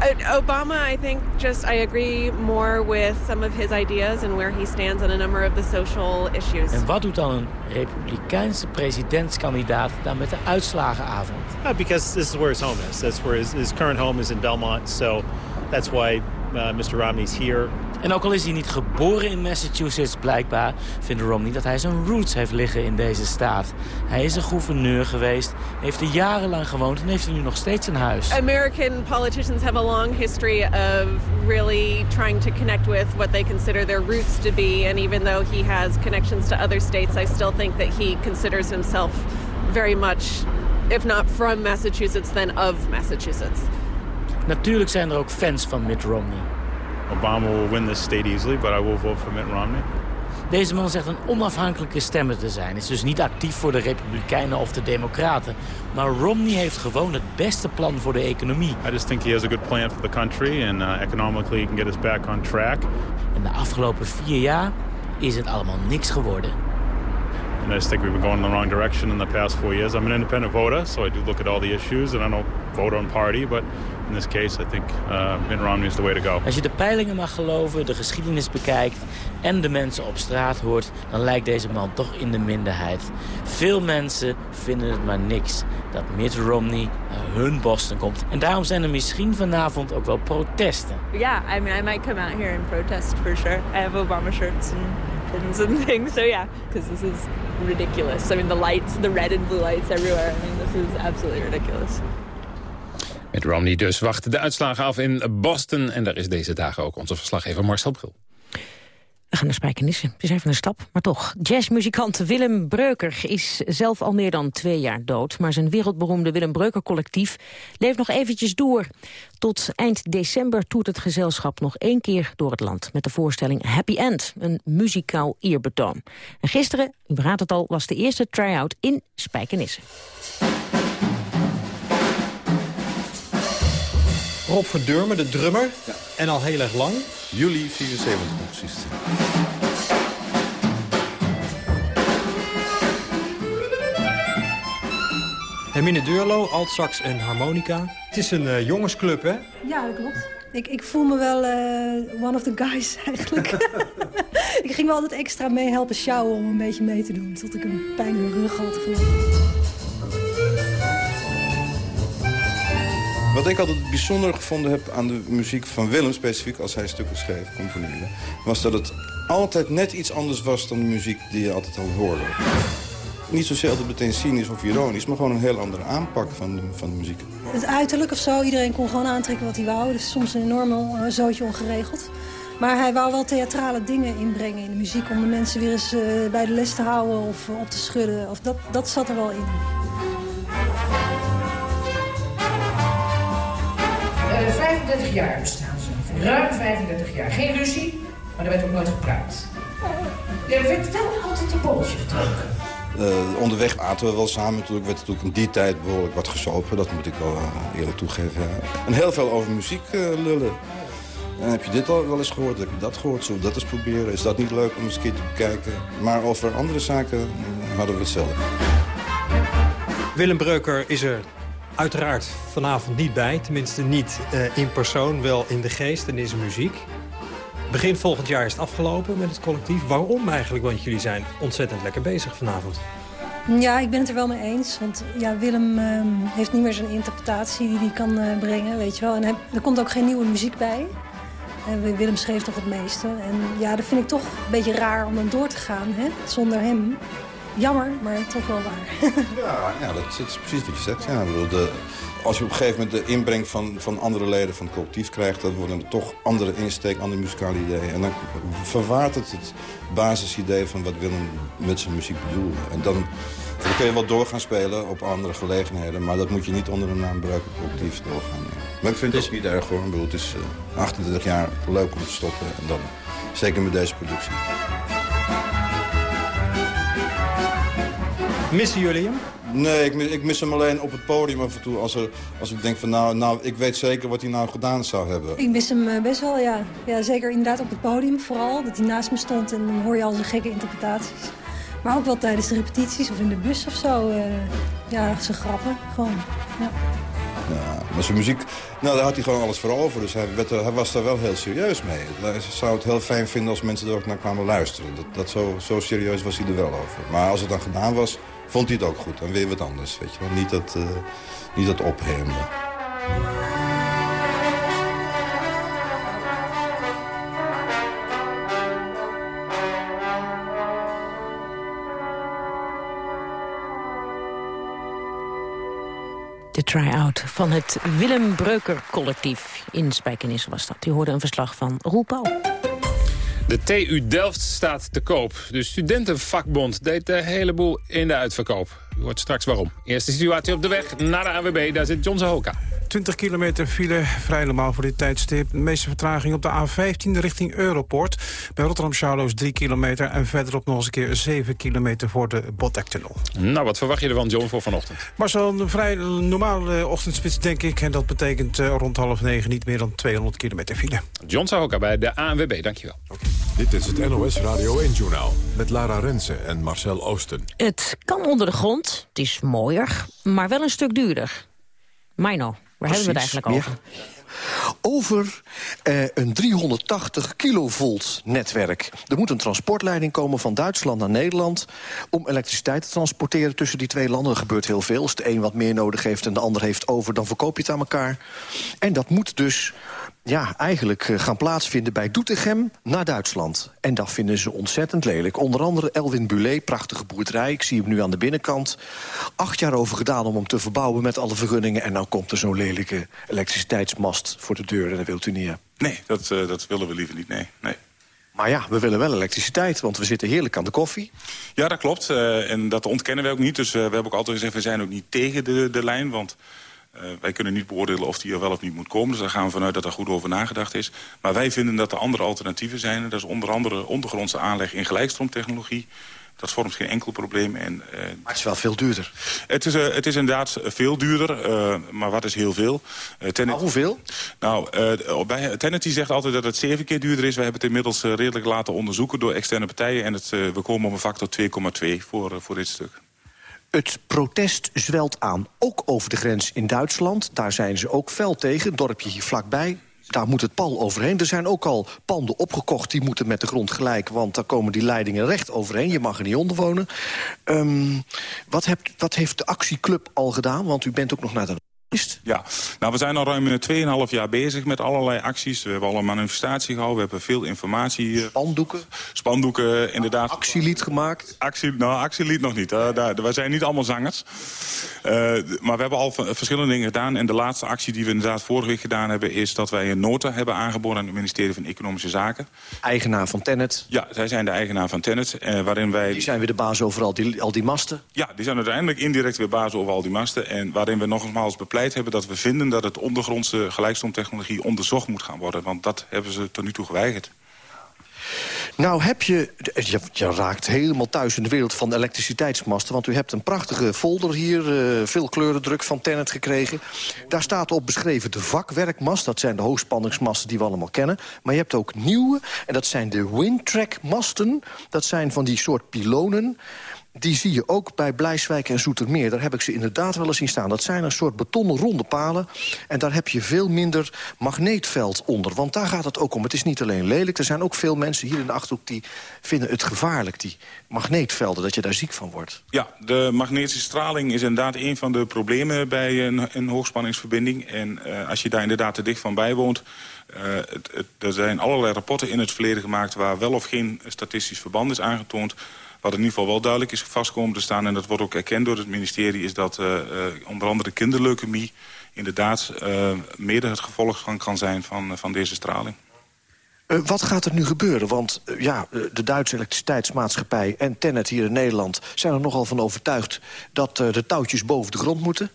I, Obama, I think just I agree more with some of his ideas and where he stands on a number of the social issues. En wat doet dan een republikeinse presidentskandidaat dan met de uitslagenavond? Uh, because this is where his home is. That's where his, his current home is in Belmont. So that's why uh, Mr. Romney's here. En ook al is hij niet geboren in Massachusetts, blijkbaar vindt Romney dat hij zijn roots heeft liggen in deze staat. Hij is een gouverneur geweest, heeft er jarenlang gewoond en heeft er nu nog steeds een huis. American politicians have a long history of really trying to connect with what they consider their roots to be. And even though he has connections to other states, I still think that he considers himself very much, if not from Massachusetts, then of Massachusetts. Natuurlijk zijn er ook fans van Mitt Romney. Obama will win this state easily, but I will vote for Mitt Romney. Deze man zegt een onafhankelijke stemmer te zijn. Is dus niet actief voor de Republikeinen of de Democraten. Maar Romney heeft gewoon het beste plan voor de economie. I just think he has a good plan for the country and uh, economically he can get us back on track. En de afgelopen vier jaar is het allemaal niks geworden. And I just think we've been going in the wrong direction in the past four years. I'm an independent voter, so I do look at all the issues and I don't vote on party, but in this case I think uh, Mitt Romney is the way to go. Als je de peilingen mag geloven, de geschiedenis bekijkt en de mensen op straat hoort, dan lijkt deze man toch in de minderheid. Veel mensen vinden het maar niks dat Mitt Romney hun Boston komt. En daarom zijn er misschien vanavond ook wel protesten. Yeah, I mean, I might come out here and protest for sure. I have Obama shirts and pins and things, so yeah, because this is ridiculous. I mean, the lights, the red and blue lights everywhere. I mean, this is absolutely ridiculous. Met Romney dus wachten de uitslagen af in Boston. En daar is deze dagen ook onze verslaggever Marcel Bril. We gaan naar Spijkenisse. Het is even een stap, maar toch. Jazzmuzikant Willem Breuker is zelf al meer dan twee jaar dood. Maar zijn wereldberoemde Willem Breuker collectief leeft nog eventjes door. Tot eind december toert het gezelschap nog één keer door het land... met de voorstelling Happy End, een muzikaal eerbetoon. En gisteren, u raadt het al, was de eerste try-out in Spijkenisse. Rob Verdurmen, de drummer. En al heel erg lang. Juli 74, precies. Hermine Deurlo, altsax en harmonica. Het is een uh, jongensclub, hè? Ja, dat klopt. Ik, ik voel me wel uh, one of the guys, eigenlijk. ik ging wel altijd extra mee helpen sjouwen om een beetje mee te doen. Tot ik een pijn in de rug had. Wat ik altijd bijzonder gevonden heb aan de muziek van Willem... specifiek als hij stukken schreef, componeerde... was dat het altijd net iets anders was dan de muziek die je altijd al hoorde. Niet zozeer altijd meteen cynisch of ironisch... maar gewoon een heel andere aanpak van de, van de muziek. Het uiterlijk of zo, iedereen kon gewoon aantrekken wat hij wou. Dus soms een enorm uh, zootje ongeregeld. Maar hij wou wel theatrale dingen inbrengen in de muziek... om de mensen weer eens uh, bij de les te houden of uh, op te schudden. Of dat, dat zat er wel in. 35 jaar bestaan ze. Ruim 35 jaar. Geen ruzie, maar er werd ook nooit gepraat. Er werd wel altijd een borreltje getrokken. Uh, onderweg aten we wel samen. Natuurlijk werd natuurlijk in die tijd behoorlijk wat gesopen. Dat moet ik wel uh, eerlijk toegeven. Ja. En heel veel over muziek uh, lullen. En heb je dit al wel eens gehoord? Heb je dat gehoord? Zullen we dat eens proberen? Is dat niet leuk om eens een keer te bekijken? Maar over andere zaken hadden we het zelf. Willem Breuker is er uiteraard vanavond niet bij. Tenminste niet uh, in persoon, wel in de geest en in zijn muziek. Begin volgend jaar is het afgelopen met het collectief. Waarom eigenlijk? Want jullie zijn ontzettend lekker bezig vanavond. Ja, ik ben het er wel mee eens. Want ja, Willem uh, heeft niet meer zijn interpretatie die hij kan uh, brengen, weet je wel. En er komt ook geen nieuwe muziek bij. En Willem schreef toch het meeste. En ja, dat vind ik toch een beetje raar om dan door te gaan, hè, zonder hem. Jammer, maar toch wel waar. ja, ja, dat is precies wat je zegt. Ja, bedoel, de, als je op een gegeven moment de inbreng van, van andere leden van het collectief krijgt... dan worden er toch andere insteek, andere muzikale ideeën. En dan verwaart het het basisidee van wat Willem met zijn muziek bedoelde. En dan, dan kun je wel doorgaan spelen op andere gelegenheden... maar dat moet je niet onder de naam Breuken collectief doorgaan. Maar ik vind het ook niet erg hoor. Ik bedoel, het is uh, 28 jaar leuk om te stoppen. En dan, zeker met deze productie. Missen jullie hem? Nee, ik mis, ik mis hem alleen op het podium af en toe. Als, er, als ik denk van nou, nou, ik weet zeker wat hij nou gedaan zou hebben. Ik mis hem best wel, ja. ja. Zeker inderdaad op het podium vooral. Dat hij naast me stond en dan hoor je al zijn gekke interpretaties. Maar ook wel tijdens de repetities of in de bus of zo. Uh, ja, zijn grappen. Gewoon, ja. Ja, maar zijn muziek, nou, daar had hij gewoon alles voor over. Dus hij, werd er, hij was daar wel heel serieus mee. Hij zou het heel fijn vinden als mensen er ook naar kwamen luisteren. Dat, dat zo, zo serieus was hij er wel over. Maar als het dan gedaan was, vond hij het ook goed. Dan weer wat anders, weet je wel. Niet dat, uh, niet dat ophemde. De try-out van het Willem Breuker collectief in Spijkenisse was dat. U hoorde een verslag van Roel. De TU Delft staat te koop. De studentenvakbond deed de hele boel in de uitverkoop. U hoort straks waarom. Eerste situatie op de weg naar de AWB. Daar zit John Zahoka. 20 kilometer file, vrij normaal voor dit tijdstip. De meeste vertraging op de A15 richting Europort. Bij Rotterdam-Charloes 3 kilometer en verderop nog eens een keer 7 kilometer voor de Botlektunnel. Nou, wat verwacht je ervan, John, voor vanochtend? Marcel, een vrij normale ochtendspits, denk ik. En dat betekent uh, rond half negen niet meer dan 200 kilometer file. John Sahoka bij de ANWB, dankjewel. Okay. Dit is het NOS Radio 1-journaal met Lara Rensen en Marcel Oosten. Het kan onder de grond, het is mooier, maar wel een stuk duurder. Mino. Waar hebben we het eigenlijk over? over eh, een 380 kilovolt netwerk. Er moet een transportleiding komen van Duitsland naar Nederland... om elektriciteit te transporteren tussen die twee landen. Er gebeurt heel veel. Als de een wat meer nodig heeft en de ander heeft over... dan verkoop je het aan elkaar. En dat moet dus ja, eigenlijk eh, gaan plaatsvinden bij Doetinchem naar Duitsland. En dat vinden ze ontzettend lelijk. Onder andere Elwin Bulet, prachtige boerderij. Ik zie hem nu aan de binnenkant. Acht jaar over gedaan om hem te verbouwen met alle vergunningen. En nou komt er zo'n lelijke elektriciteitsmast voor de deur. En dat wilt u niet, Nee, dat, uh, dat willen we liever niet, nee. nee. Maar ja, we willen wel elektriciteit, want we zitten heerlijk aan de koffie. Ja, dat klopt. Uh, en dat ontkennen we ook niet. Dus uh, we hebben ook altijd gezegd, we zijn ook niet tegen de, de lijn. Want wij kunnen niet beoordelen of die er wel of niet moet komen. Dus daar gaan we vanuit dat er goed over nagedacht is. Maar wij vinden dat er andere alternatieven zijn. Dat is onder andere ondergrondse aanleg in gelijkstroomtechnologie. Dat vormt geen enkel probleem. En, uh, maar het is wel veel duurder. Het is, uh, het is inderdaad veel duurder, uh, maar wat is heel veel? Tenet... Maar hoeveel? Nou, bij, Tenet zegt altijd dat het zeven keer duurder is. We hebben het inmiddels redelijk laten onderzoeken door externe partijen. En het, we komen op een factor 2,2 voor, voor dit stuk. Het protest zwelt aan, ook over de grens in Duitsland. Daar zijn ze ook fel tegen, een dorpje hier vlakbij. Daar moet het pal overheen. Er zijn ook al panden opgekocht, die moeten met de grond gelijk... want daar komen die leidingen recht overheen. Je mag er niet onder wonen. Um, wat, hebt, wat heeft de actieclub al gedaan? Want u bent ook nog naar de ja, nou, we zijn al ruim 2,5 jaar bezig met allerlei acties. We hebben al een manifestatie gehouden, we hebben veel informatie. Spandoeken? Spandoeken, inderdaad. Actielied gemaakt? Actie, nou, actielied nog niet. Uh, daar, wij zijn niet allemaal zangers. Uh, maar we hebben al verschillende dingen gedaan. En de laatste actie die we inderdaad vorige week gedaan hebben... is dat wij een nota hebben aangeboden aan het ministerie van Economische Zaken. Eigenaar van Tennet? Ja, zij zijn de eigenaar van Tennet. Uh, waarin wij... Die zijn weer de baas over al die, al die masten? Ja, die zijn uiteindelijk indirect weer baas over al die masten. En waarin we nogmaals hebben dat we vinden dat het ondergrondse gelijkstroomtechnologie onderzocht moet gaan worden. Want dat hebben ze tot nu toe geweigerd. Nou heb je, je, raakt helemaal thuis in de wereld van elektriciteitsmasten... want u hebt een prachtige folder hier, uh, veel kleurendruk van Tennet gekregen. Daar staat op beschreven de vakwerkmast. Dat zijn de hoogspanningsmasten die we allemaal kennen. Maar je hebt ook nieuwe, en dat zijn de windtrack-masten. Dat zijn van die soort pilonen die zie je ook bij Blijswijk en Zoetermeer. Daar heb ik ze inderdaad wel eens zien staan. Dat zijn een soort betonnen ronde palen. En daar heb je veel minder magneetveld onder. Want daar gaat het ook om. Het is niet alleen lelijk. Er zijn ook veel mensen hier in de Achterhoek die vinden het gevaarlijk. Die magneetvelden, dat je daar ziek van wordt. Ja, de magnetische straling is inderdaad een van de problemen bij een, een hoogspanningsverbinding. En uh, als je daar inderdaad te dicht van bij woont... Het, er zijn allerlei rapporten in het verleden gemaakt... waar wel of geen statistisch verband is aangetoond wat in ieder geval wel duidelijk is vastkomen te staan... en dat wordt ook erkend door het ministerie... is dat uh, uh, onder andere kinderleukemie inderdaad uh, mede het gevolg van kan zijn van, van deze straling. wat gaat er nu gebeuren? Want ja, de Duitse elektriciteitsmaatschappij en Tennet hier in Nederland... zijn er nogal van overtuigd dat de touwtjes boven de grond moeten.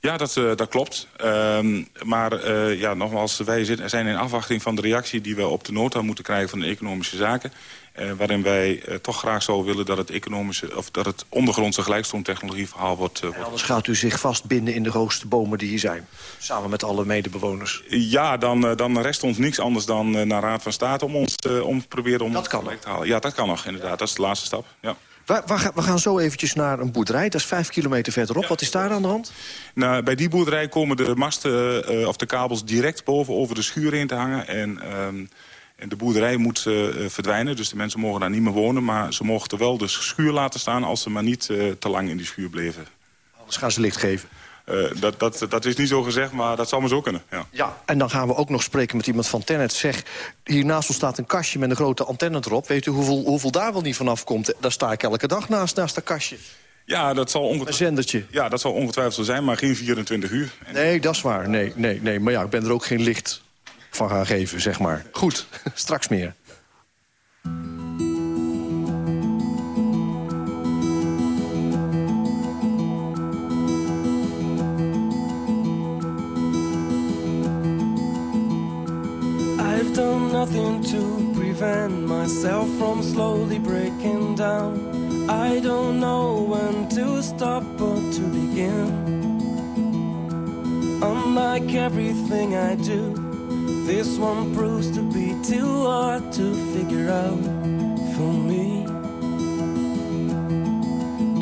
Ja, dat, dat klopt. Uh, maar ja, nogmaals, wij zijn in afwachting van de reactie... die we op de nota moeten krijgen van de economische zaken. Uh, waarin wij toch graag zo willen dat het, economische, of dat het ondergrondse gelijkstroomtechnologie verhaal wordt... wordt... anders gaat u zich vastbinden in de hoogste bomen die hier zijn. Samen met alle medebewoners. Ja, dan, dan rest ons niks anders dan naar Raad van State om ons om te proberen om dat kan te halen. Ja, dat kan nog, inderdaad. Dat is de laatste stap, ja. We, we, gaan zo eventjes naar een boerderij. Dat is vijf kilometer verderop. Ja. Wat is daar aan de hand? Nou, bij die boerderij komen de masten uh, of de kabels direct boven over de schuur heen te hangen. En, um, en de boerderij moet uh, verdwijnen. Dus de mensen mogen daar niet meer wonen. Maar ze mogen er wel de schuur laten staan als ze maar niet uh, te lang in die schuur bleven. Anders gaan ze licht geven. Uh, dat, dat, dat is niet zo gezegd, maar dat zou maar zo kunnen. Ja. ja, en dan gaan we ook nog spreken met iemand van Tennet. Zeg, hier naast ons staat een kastje met een grote antenne erop. Weet u hoeveel, hoeveel daar wel niet vanaf komt? Daar sta ik elke dag naast, naast dat kastje. Ja, dat zal ongetwijfeld... Een zendertje. Ja, dat zal ongetwijfeld zo zijn, maar geen 24 uur. Nee, dat is waar. Nee, nee, nee. Maar ja, ik ben er ook geen licht van gaan geven, zeg maar. Goed, straks meer. done nothing to prevent myself from slowly breaking down. I don't know when to stop or to begin. Unlike everything I do, this one proves to be too hard to figure out for me.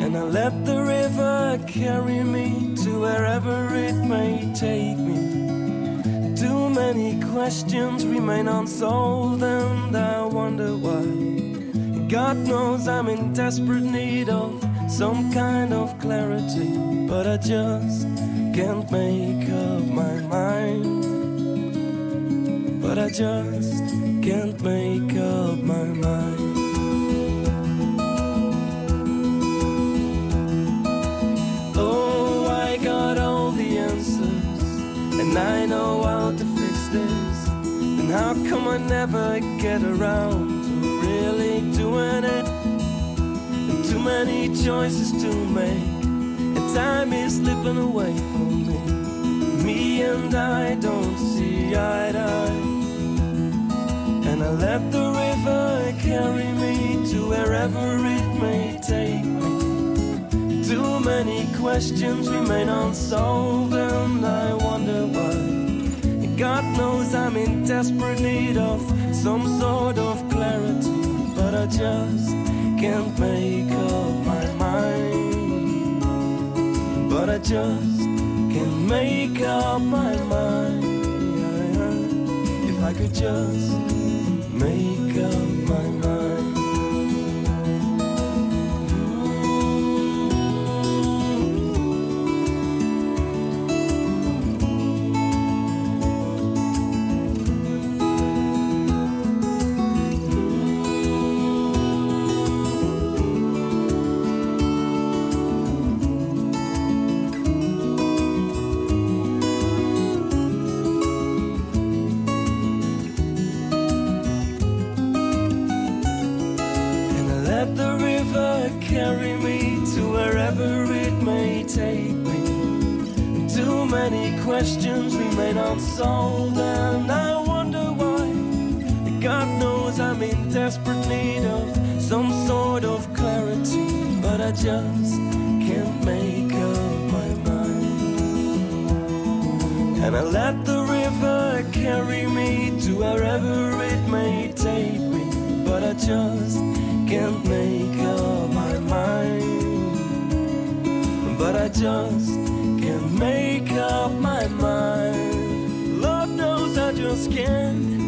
And I let the river carry me to wherever it may take me. Too many questions remain unsolved, and I wonder why. God knows I'm in desperate need of some kind of clarity, but I just can't make up my mind. But I just can't make up my mind. Oh, I got all the answers, and I know how to fix this. And how come I never get around to really doing it? And too many choices to make, and time is slipping away from me. Me and I don't see eye to eye. I let the river carry me to wherever it may take me. Too many questions remain unsolved, and I wonder why. God knows I'm in desperate need of some sort of clarity, but I just can't make up my mind. But I just can't make up my mind. If I could just make up my mind. Can't make up my mind. Lord knows I just can't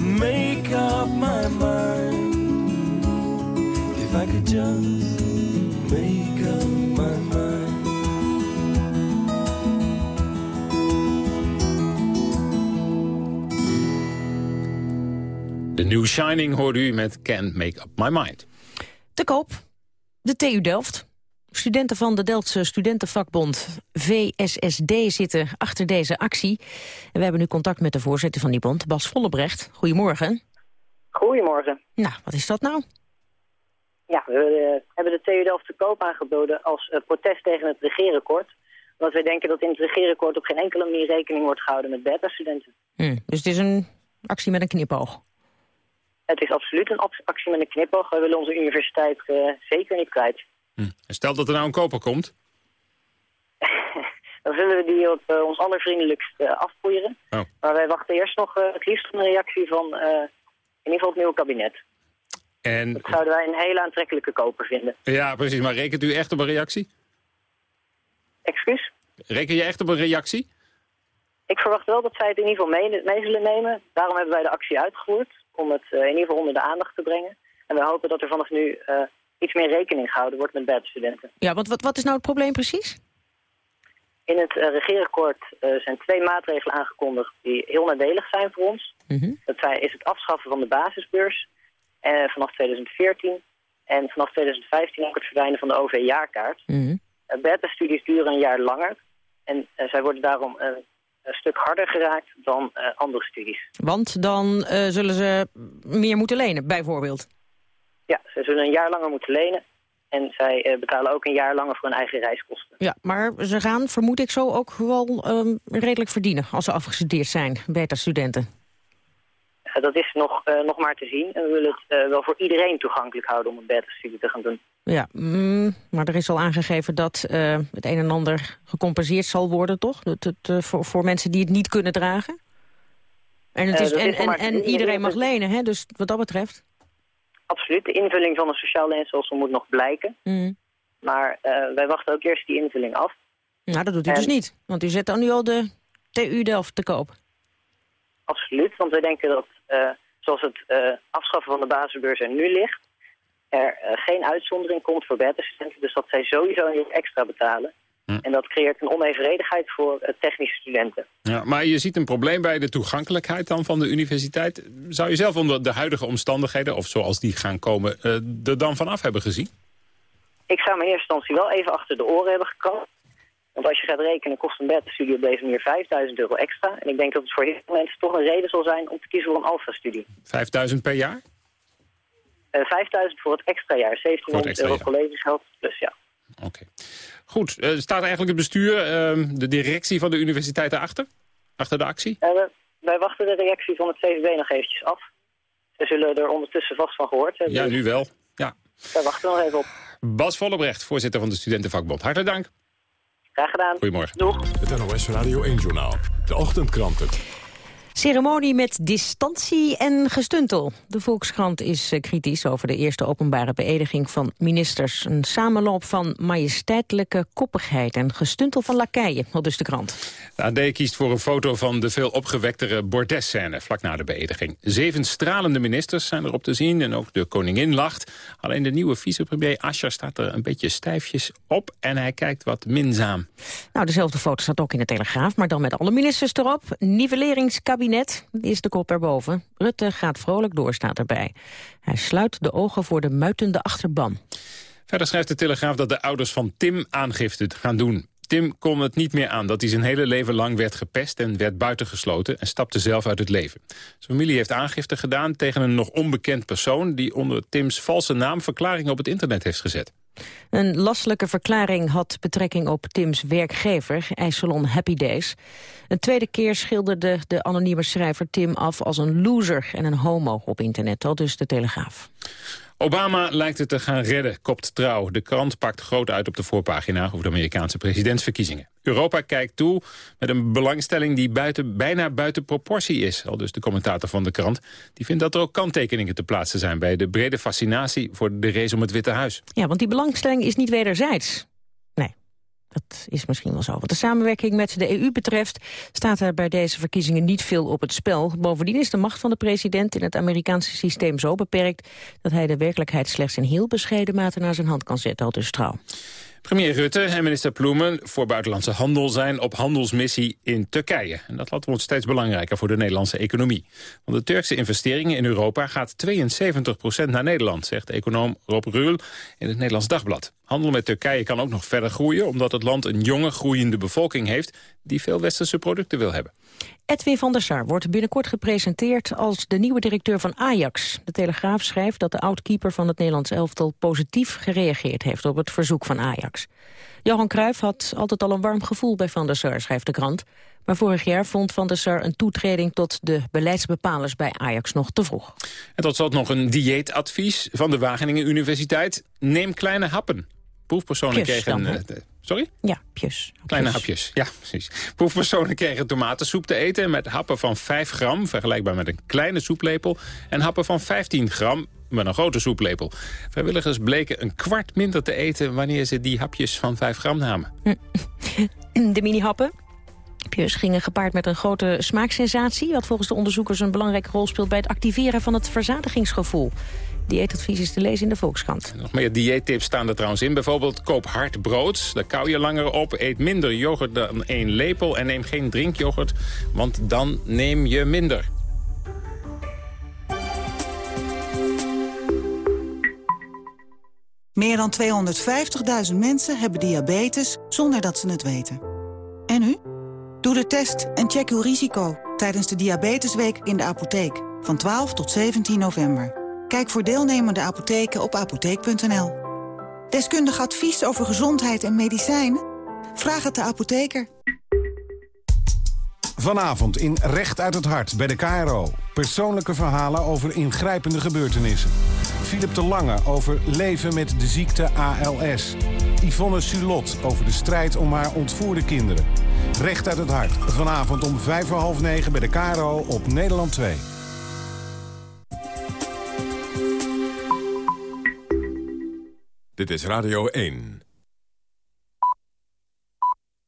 make up my mind. If I could just make up my mind. De New Shining hoorde u met Can't Make Up My Mind. Te koop. De TU Delft. Studenten van de Delftse studentenvakbond VSSD zitten achter deze actie. En we hebben nu contact met de voorzitter van die bond, Bas Vollebrecht. Goedemorgen. Goedemorgen. Nou, wat is dat nou? Ja, we eh, hebben de TU Delft te koop aangeboden als eh, protest tegen het regeerakkoord. Want wij denken dat in het regeerakkoord op geen enkele manier rekening wordt gehouden met beta-studenten. Hm, dus het is een actie met een knipoog. Het is absoluut een ac- actie met een knipoog. Wij willen onze universiteit eh, zeker niet kwijt. En stel dat er nou een koper komt. Dan zullen we die op eh, ons allervriendelijkst eh, afpoeieren. Oh. Maar wij wachten eerst nog eh, het liefst op een reactie van in ieder geval het nieuwe kabinet. En, Dat zouden wij een hele aantrekkelijke koper vinden. ja, precies. Maar rekent u echt op een reactie? Excuus? Reken je echt op een reactie? Ik verwacht wel dat zij het in ieder geval mee, mee zullen nemen. Daarom hebben wij de actie uitgevoerd. Om het in ieder geval onder de aandacht te brengen. En we hopen dat er vanaf nu iets meer rekening gehouden wordt met beta-studenten. Ja, want wat, wat is nou het probleem precies? In het uh, regeerakkoord uh, zijn twee maatregelen aangekondigd die heel nadelig zijn voor ons. Dat zijn, is het afschaffen van de basisbeurs eh, vanaf 2014 en vanaf 2015 ook het verdwijnen van de OV-jaarkaart. Mhm. Uh, Beta-studies duren een jaar langer en zij worden daarom een stuk harder geraakt dan andere studies. Want dan zullen ze meer moeten lenen, bijvoorbeeld? Ja, ze zullen een jaar langer moeten lenen. En zij uh, betalen ook een jaar langer voor hun eigen reiskosten. Ja, maar ze gaan, vermoed ik zo, ook wel um, redelijk verdienen... als ze afgestudeerd zijn, beta-studenten. Dat is nog, uh, nog maar te zien. En we willen het wel voor iedereen toegankelijk houden om een beta-studie te gaan doen. Ja, mm, maar er is al aangegeven dat het een en ander gecompenseerd zal worden, toch? Dat het, voor, voor mensen die het niet kunnen dragen? En, het is, en, en, en iedereen mag lenen, hè? dus wat dat betreft... Absoluut, de invulling van een sociaal leenstelsel moet nog blijken. Mm. Maar uh, wij wachten ook eerst die invulling af. Nou, dat doet u en... dus niet, want u zet dan nu al de TU Delft te koop. absoluut. Want wij denken dat, eh, zoals het eh, afschaffen van de basisbeurs er nu ligt... er eh, geen uitzondering komt voor beta-studenten. Dus dat zij sowieso een extra betalen. Hm. En dat creëert een onevenredigheid voor eh, technische studenten. Ja, maar je ziet een probleem bij de toegankelijkheid dan van de universiteit. Zou je zelf onder de huidige omstandigheden, of zoals die gaan komen, eh, er dan vanaf hebben gezien? Ik zou me in eerste instantie wel even achter de oren hebben gekrabd. Want als je gaat rekenen, kost een beta-studie op deze manier 5000 euro extra. En ik denk dat het voor heel veel mensen toch een reden zal zijn om te kiezen voor een alfa-studie. 5000 per jaar? Eh 5000 voor het extra jaar, 1700 extra euro jaar. collegegeld. Dus ja. Goed, eh, staat eigenlijk het bestuur, eh, de directie van de universiteit erachter? Achter de actie? Eh, wij wachten de reactie van het CVB nog eventjes af. Ze zullen er ondertussen vast van gehoord hebben. Ja, nu wel. Ja. Daar wachten we nog even op. Bas Vollebrecht, voorzitter van de Studentenvakbond. Hartelijk dank. Graag gedaan. Goedemorgen. Doeg. Het NOS Radio 1-journaal. De ochtendkranten. Ceremonie met distantie en gestuntel. De Volkskrant is eh, kritisch over de eerste openbare beëdiging van ministers. Een samenloop van majesteitelijke koppigheid en gestuntel van lakeien, al dus de krant. De AD kiest voor een foto van de veel opgewektere bordesscène vlak na de beëdiging. Zeven stralende ministers zijn erop te zien en ook de koningin lacht. Alleen de nieuwe vicepremier Asscher staat er een beetje stijfjes op en hij kijkt wat minzaam. Nou, dezelfde foto staat ook in de Telegraaf, maar dan met alle ministers erop. Nivelleringskabinet is de kop erboven. Rutte gaat vrolijk door, staat erbij. Hij sluit de ogen voor de muitende achterban. Verder schrijft de Telegraaf dat de ouders van Tim aangifte gaan doen. Tim kon het niet meer aan dat hij zijn hele leven lang werd gepest en werd buitengesloten en stapte zelf uit het leven. Zijn familie heeft aangifte gedaan tegen een nog onbekend persoon die onder Tims valse naam verklaringen op het internet heeft gezet. Een lastelijke verklaring had betrekking op Tims werkgever, ijssalon Happy Days. Een tweede keer schilderde de anonieme schrijver Tim af als een loser en een homo op internet, al dus de Telegraaf. Obama lijkt het te gaan redden, kopt Trouw. De krant pakt groot uit op de voorpagina over de Amerikaanse presidentsverkiezingen. Europa kijkt toe met een belangstelling die buiten, bijna buiten proportie is. Al dus de commentator van de krant. Die vindt dat er ook kanttekeningen te plaatsen zijn... bij de brede fascinatie voor de race om het Witte Huis. Ja, want die belangstelling is niet wederzijds. Dat is misschien wel zo. Wat de samenwerking met de EU betreft staat er bij deze verkiezingen niet veel op het spel. Bovendien is de macht van de president in het Amerikaanse systeem zo beperkt... dat hij de werkelijkheid slechts in heel bescheiden mate naar zijn hand kan zetten, al dus trouw. Premier Rutte en minister Ploemen voor buitenlandse handel zijn op handelsmissie in Turkije. En dat wordt steeds belangrijker voor de Nederlandse economie. Want de Turkse investeringen in Europa gaat 72% naar Nederland, zegt econoom Rob Ruul in het Nederlands Dagblad. Handel met Turkije kan ook nog verder groeien, omdat het land een jonge groeiende bevolking heeft die veel westerse producten wil hebben. Edwin van der Sar wordt binnenkort gepresenteerd als de nieuwe directeur van Ajax. De Telegraaf schrijft dat de oud-keeper van het Nederlands elftal positief gereageerd heeft op het verzoek van Ajax. Johan Cruijff had altijd al een warm gevoel bij van der Sar, schrijft de krant. Maar vorig jaar vond van der Sar een toetreding tot de beleidsbepalers bij Ajax nog te vroeg. En tot slot nog een dieetadvies van de Wageningen Universiteit. Neem kleine happen. Proefpersonen Pjus kregen... dan, eh, sorry? Ja, pjus. Kleine Pjus. hapjes, ja, precies. Proefpersonen kregen tomatensoep te eten met happen van 5 gram, vergelijkbaar met een kleine soeplepel, en happen van 15 gram met een grote soeplepel. Vrijwilligers bleken een kwart minder te eten wanneer ze die hapjes van 5 gram namen. De mini-happen Pjus gingen gepaard met een grote smaaksensatie... wat volgens de onderzoekers een belangrijke rol speelt... bij het activeren van het verzadigingsgevoel. Dieetadvies is te lezen in de Volkskrant. Nog meer dieettips staan er trouwens in. Bijvoorbeeld koop hard brood, daar kauw je langer op. Eet minder yoghurt dan één lepel en neem geen drinkyoghurt, want dan neem je minder. Meer dan 250.000 mensen hebben diabetes zonder dat ze het weten. En u? Doe de test en check uw risico tijdens de Diabetesweek in de apotheek van 12 tot 17 november. Kijk voor deelnemende apotheken op apotheek.nl. Deskundig advies over gezondheid en medicijnen? Vraag het de apotheker. Vanavond in Recht uit het Hart bij de KRO. Persoonlijke verhalen over ingrijpende gebeurtenissen. Philip de Lange over leven met de ziekte ALS. Yvonne Sulot over de strijd om haar ontvoerde kinderen. Recht uit het Hart. Vanavond om vijf voor half negen bij de KRO op Nederland 2. Dit is Radio 1.